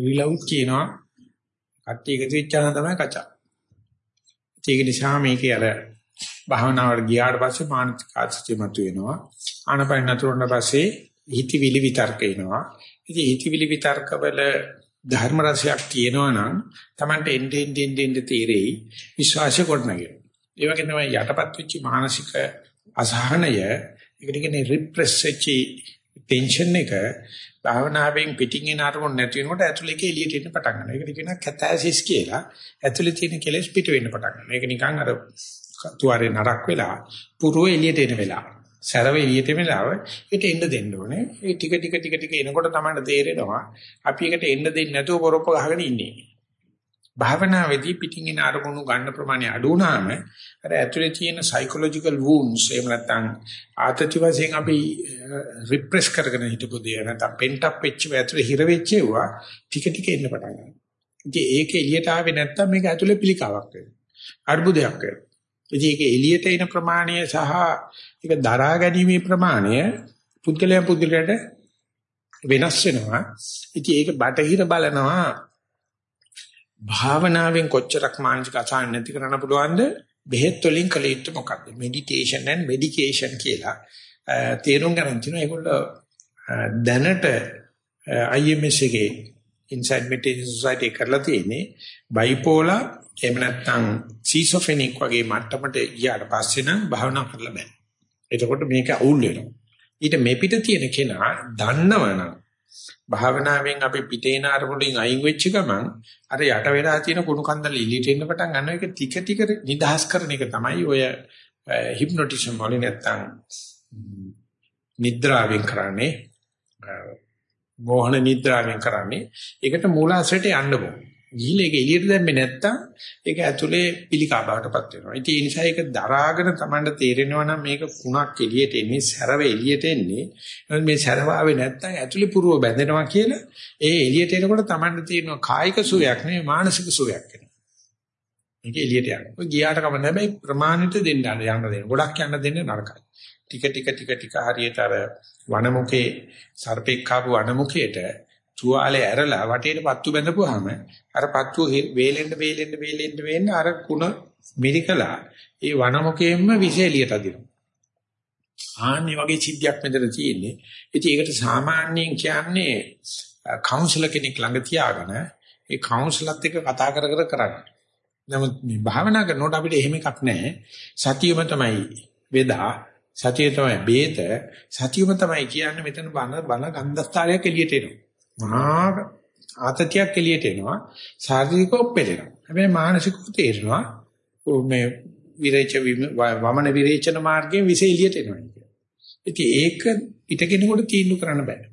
රිලවුත් කියනවා කට්ටිය එකතු වෙච්චාම තමයි කචා. ඒක නිසා මේකේ අර භාවනාවට ගියාට පස්සේ මානසික ආසතිය මතුවෙනවා. ආනපන නතරුනට පස්සේ හිතවිලි විතර්ක එනවා. ඉතින් හිතවිලි විතර්ක වල ධර්ම රසයක් තියෙනවා නම් Tamante end end end end තීරෙයි විශ්වාසය කොටනගෙන. ඒ වගේ තමයි යටපත් වෙච්ච මානසික අසහනය ඒකට කියන්නේ රිප්‍රෙස් වෙච්ච ටෙන්ෂන් එක භාවනාවෙන් පිටින් එන අරමුණ නැති වෙනකොට ඇතුලේ එක එළියට එන්න පටන් ගන්නවා. ඒකට කියනවා කැතැසිස් කියලා. ඇතුලේ තියෙන කෙලෙස් පිට වෙන්න පටන් ගන්නවා. ඒක නිකන් අර තුවාරේ නරක් වෙලා පුරෝ එළියට එන වෙලාව. සැරව එළියට වෙලාව ඒට එන්න දෙන්න ඕනේ. ඒ ටික ටික ටික ටික එනකොට තමයි තේරෙනවා අපි එකට එන්න දෙන්නේ නැතුව පොරොප්ප ගහගෙන ඉන්නේ. භාවනාවේදී පිටින් එන අරමුණු ගන්න ප්‍රමාණය අඩු වුණාම අර ඇතුලේ තියෙන psychological wounds එහෙම නැත්නම් ආතති වශයෙන් අපි රිප්‍රෙස් කරගෙන හිටපු දේ නැත්නම් pent up වෙච්ච ඇතුලේ හිර වෙච්ච ඒවා ටික ටික එන්න පටන් ගන්නවා. ඉතින් ඒක එළියට ආවේ නැත්නම් මේක ඇතුලේ පිළිකාවක් වෙනවා. අර්බුදයක් වෙනවා. ඉතින් ඒක එළියට එන ප්‍රමාණය සහ ඒක දරා ගැනීමේ ප්‍රමාණය පුද්ගලයන් පුද්ගලයට වෙනස් වෙනවා. ඉතින් ඒක බටහිර බලනවා. භාවනාවෙන් කොච්චරක් මානසික අසහන නැති කරන්න පුළුවන්ද? බෙහෙත් වලින් කළ යුත්තේ මොකක්ද? මෙඩිටේෂන් and මෙඩිකේෂන් කියලා. තේරුම් ගන්න තියෙනවා. ඒගොල්ලෝ දැනට IMS එකේ Inside Meditation Society කරලා තියෙන්නේ බයිපෝලා එහෙම නැත්නම් සීසොෆෙනික් වගේ මට්ටමට ගියාට පස්සේ නම් භාවනා කරලා බෑ. එතකොට මේක අවුල් වෙනවා. ඊට මෙපිට තියෙන කෙනා දන්නවනම් භාවනාවෙන් අපි පිටේන අරමුණෙන් අයින් වෙච්ච ගමන් අර යට වෙලා තියෙන කුණු කන්දල ඉලිට එන්න පටන් ගන්නවා ඒක ටික ටික නිදහස් කරන එක තමයි ඔය හිප්නොටිසම් වලින් නැත්තම් නිද්‍රාවෙන් කරන්නේ මෝහන නිද්‍රාවෙන් කරන්නේ ඒකට මූලාශ්‍රයට යන්න ඕනේ ගිහිල්ලා ඒක එළියට දැම්මේ නැත්තම් ඒක ඇතුලේ පිළිකා බවටපත් වෙනවා. ඉතින් ඒ නිසා ඒක දරාගෙන Tamanට තේරෙනවා නම් මේක කුණක් එළියට එන්නේ, සැරව එළියට එන්නේ. මේ සැරව ආවේ නැත්තම් ඇතුලේ පුරව බැඳෙනවා කියලා ඒ එළියට එනකොට Tamanට තියෙනවා කායික සුවයක් නෙවෙයි මානසික සුවයක් එනවා. මේක එළියට යනවා. ඔය ගියාට කම නැහැ ප්‍රමාණිත දෙන්න යන්න දෙන්න. ගොඩක් යන්න දෙන්න නරකයි. ටික ටික ටික ටික හරියට අර වනමුකේ සර්පෙක් කාපු වනමුකේට තුවාලේ ඇරලා වටේට පත්තු බැඳපුවාම අර පත්තු වේලෙන්න වේලෙන්න වේලෙන්න වෙන්න අර කුණ මිරිකලා ඒ වනමුකයෙන්ම විශේලියට අදිනවා. ආන්නේ වගේ සිද්ධියක් මෙතන තියෙන්නේ. ඉතින් ඒකට සාමාන්‍යයෙන් කියන්නේ කවුන්සලර් කෙනෙක් ළඟ තියාගෙන ඒ කවුන්සලර්ත් එක්ක කතා කර කර කරන්නේ. නමුත් මේ භාවනා කරනකොට අපිට එහෙම එකක් නැහැ. සතියම තමයි වේදා සතිය තමයි බේත. සතියම තමයි කියන්නේ මෙතන බන බන ගන්ධස්තරයක් එළියට එනවා. මහා ආතතියක් එළියට එනවා. ශාරීරිකව පෙළෙනවා හැබැයි මානසිකව තේරෙනවා. මේ විරේච වමන විරේචන මාර්ගයෙන් විස එළියට එනවා ඉතින් ඒක පිටකෙනෙකුට තීන්දුව කරන්න බෑ.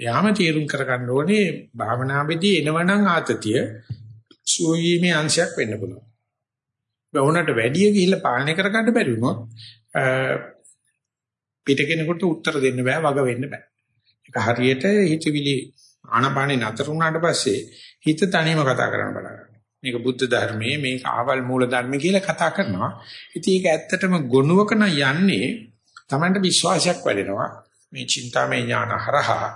යාම තීරුම් කරගන්න ඕනේ භාවනාවේදී එනවනම් ආතතිය සුවීමේ අංශයක් වෙන්න පුළුවන්. බවුනට වැඩි ගිහිල්ලා පාලනය කරගන්න බැරි වුණොත් පිටකෙනෙකුට උත්තර දෙන්න බෑ වග වෙන්න බෑ ඒක හරියට හිතවිලි ආනපානේ නතර වුණාට පස්සේ හිත තනියම කතා කරන්න පටන් ගන්නවා. මේක බුද්ධ ධර්මයේ මේක ආවල් මූල ධර්ම කියලා කතා කරනවා. ඉතින් ඒක ඇත්තටම ගොනුවක නම් යන්නේ Tamanට විශ්වාසයක් වැඩෙනවා. මේ චින්තාමය ඥාන හරහා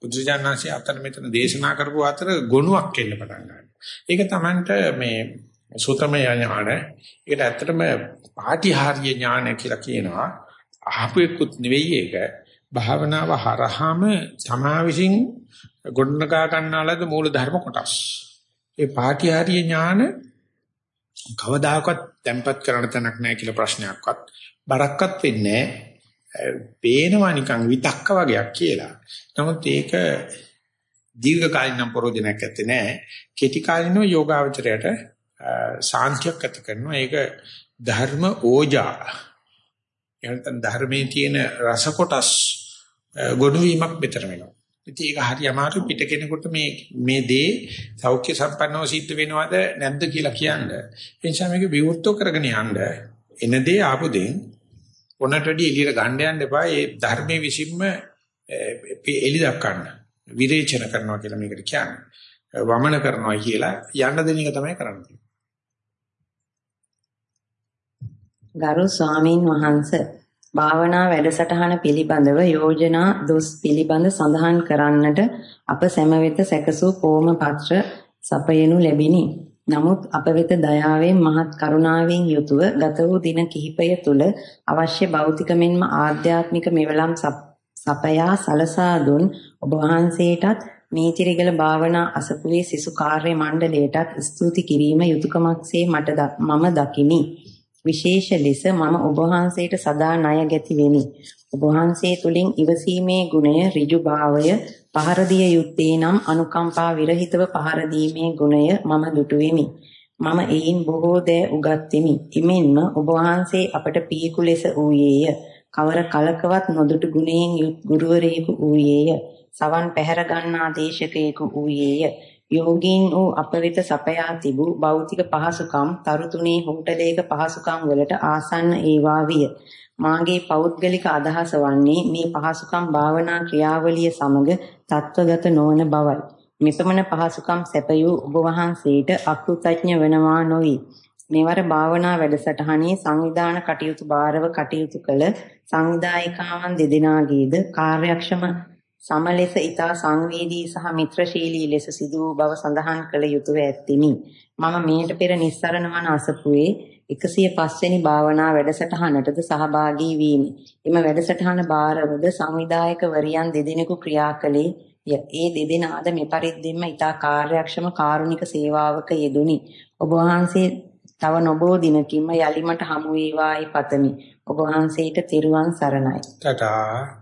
බුදුජානනාංශය අතර මෙතන දේශනා කරපු අතර ගොනුවක් එන්න පටන් ගන්නවා. ඒක Tamanට මේ සූත්‍රමය ඥාන ඒකට ඇත්තටම පාටිහාර්ය ඥාන කියලා කියනවා. අහපු එක්කුත් නෙවෙයි ඒක. භාවනාව හරහාම තමා විසින් ගොඩනගා ගන්නාලද මූල ධර්ම කොටස්. ඒ පාටිහාරීය ඥාන කවදාකවත් tempat කරන්න තැනක් නැහැ කියලා ප්‍රශ්නයක්වත් බරක්වත් වෙන්නේ නැහැ. පේනවා නිකන් විතක්ක වගේක් කියලා. නමුත් ඒක දීර්ඝ කාලින ප්‍රෝජනයක් ඇත්තේ නැහැ. කෙටි කාලිනව යෝගාවචරයට සාන්තියක් ඇති කරනවා. ඒක ධර්ම ඕජා. එහෙනම් ධර්මයේ තියෙන රස කොටස් ගොනු වීමක් මෙතන වෙනවා. ඉතින් ඒක හරි අමාරු පිට කෙනෙකුට මේ මේ දේ සෞඛ්‍ය සම්පන්නව සිද්ධ වෙනවද නැද්ද කියලා කියන්න. ඒ නිසා මේක විවෘතව කරගෙන යන්න. එන දේ ආපු දෙයින් ඔන්නටදී එළියට ගන්න යන්න එපා. ඒ ධර්මයේ විසින්ම එලි දක්වන්න. විරේචන කරනවා කියලා මේකට කියන්නේ. වමන කරනවා කියලා යන්න දෙන එක තමයි කරන්නේ. ගරු ස්වාමින් වහන්සේ භාවනා වැඩසටහන පිළිබඳව යෝජනා දොස් පිළිබඳ සඳහන් කරන්නට අප සැම වෙත සැකසූ කෝම පත්‍ර සපයනු ලැබිනි. නමුත් අප වෙත දයාවෙන් මහත් කරුණාවෙන් යුතුව ගත වූ දින කිහිපය තුළ අවශ්‍ය භෞතික මෙන්ම ආධ්‍යාත්මික මෙවලම් සපයා සලසා දුන් ඔබ වහන්සේටත් මේතිරිගල භාවනා අසපුවේ සිසු කාර්ය මණ්ඩලයටත් ස්තුති කිරීම යුතුයකමක්සේ මට මම දකිමි. විශේෂ ලෙස මම ඔබ වහන්සේට සදා ණය ගැති වෙමි. ඔබ වහන්සේ තුලින් ඉවසීමේ ගුණය ඍජු භාවය පහර දිය යුත්තේ නම් අනුකම්පා විරහිතව පහර දීමේ ගුණය මම දුටු වෙමි. මම එයින් බොහෝ දෑ උගත්ෙමි. ඉමෙන්ම ඔබ වහන්සේ අපට පීකු ලෙස ඌයේය. කවර කලකවත් නොදුටු ගුණයෙන් යුත් ගුරුවරයෙකු ඌයේය. සවන් පැහැර ගන්නා දේශකයෙකු ඌයේය. යෝගීන් වූ අප වෙත සපයා තිබූ භෞතික පහසුකම් තරුතුණේ හෝටලයක පහසුකම් වලට ආසන්න ඒවා විය. මාගේ පෞද්ගලික අදහස වන්නේ මේ පහසුකම් භාවනා ක්‍රියාවලිය සමග තත්වගත නොවන බවයි. මෙපමණ පහසුකම් සැපයූ ඔබ වහන්සේට අකෘතඥ වෙනවා නොවේ. මෙවර භාවනා වැඩසටහනේ සංවිධාන කටයුතු බාරව කටයුතු කළ සංවිධායකාවන් දෙදෙනාගේද කාර්යක්ෂම සම ලෙස ඊතා සංවේදී සහ මිත්‍රශීලී ලෙස සිදු වූ බව සඳහන් කළ යුතුය ඇත්තිනි. මම මීට පෙර නිස්සරණ වන අසපුවේ 105 වෙනි භාවනා වැඩසටහනටද සහභාගී වීමි. එම වැඩසටහන බාරවද සංවිධායකවරියන් දෙදෙනෙකු ක්‍රියා කළේ ඒ දෙදෙනාද මෙපරිද්දෙන්ම ඊතා කාර්යක්ෂම කාරුණික සේවාවක යෙදුනි. ඔබ වහන්සේ තව නොබෝ දිනකින්ම යලිමට හමු වේවායි පතමි. ඔබ වහන්සේට තෙරුවන් සරණයි. ටටා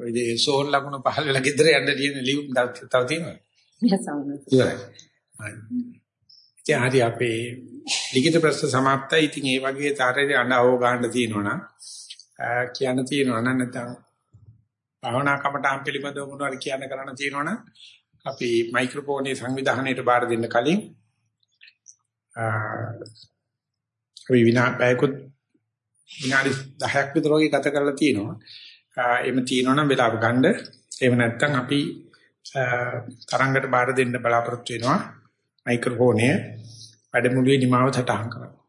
ඔය දේ සෝල් ලකුණු පහල වෙලා ගෙදර යන්න ලියන ලියුම් තව තියෙනවා. ඉවරයි. ඉතින් හරි අපේ ලිඛිත ප්‍රශ්න સમાප්තයි. ඉතින් ඒ වගේ තරේ අඬව ගන්න තියෙනවනම් කියන්න තියෙනවා නම් නැත්නම් භාවනා කමටහන් පිළිබඳව මොනවද කියන්න කරන්න තියෙනවනම් අපි මයික්‍රොෆෝනේ සංවිධානයට බාර දෙන්න කලින් අපි විනා පැයකුත් විනාඩි 10ක් විතර වගේ ගත කරලා තියෙනවා. එහෙම තියෙනවනම් වෙලාව ගන්න. එහෙම නැත්නම් අපි තරංගට බාර දෙන්න බලාපොරොත්තු වෙනවා. මයික්‍රොෆෝනය වැඩමුළුවේ නිමාව සටහන් කරනවා.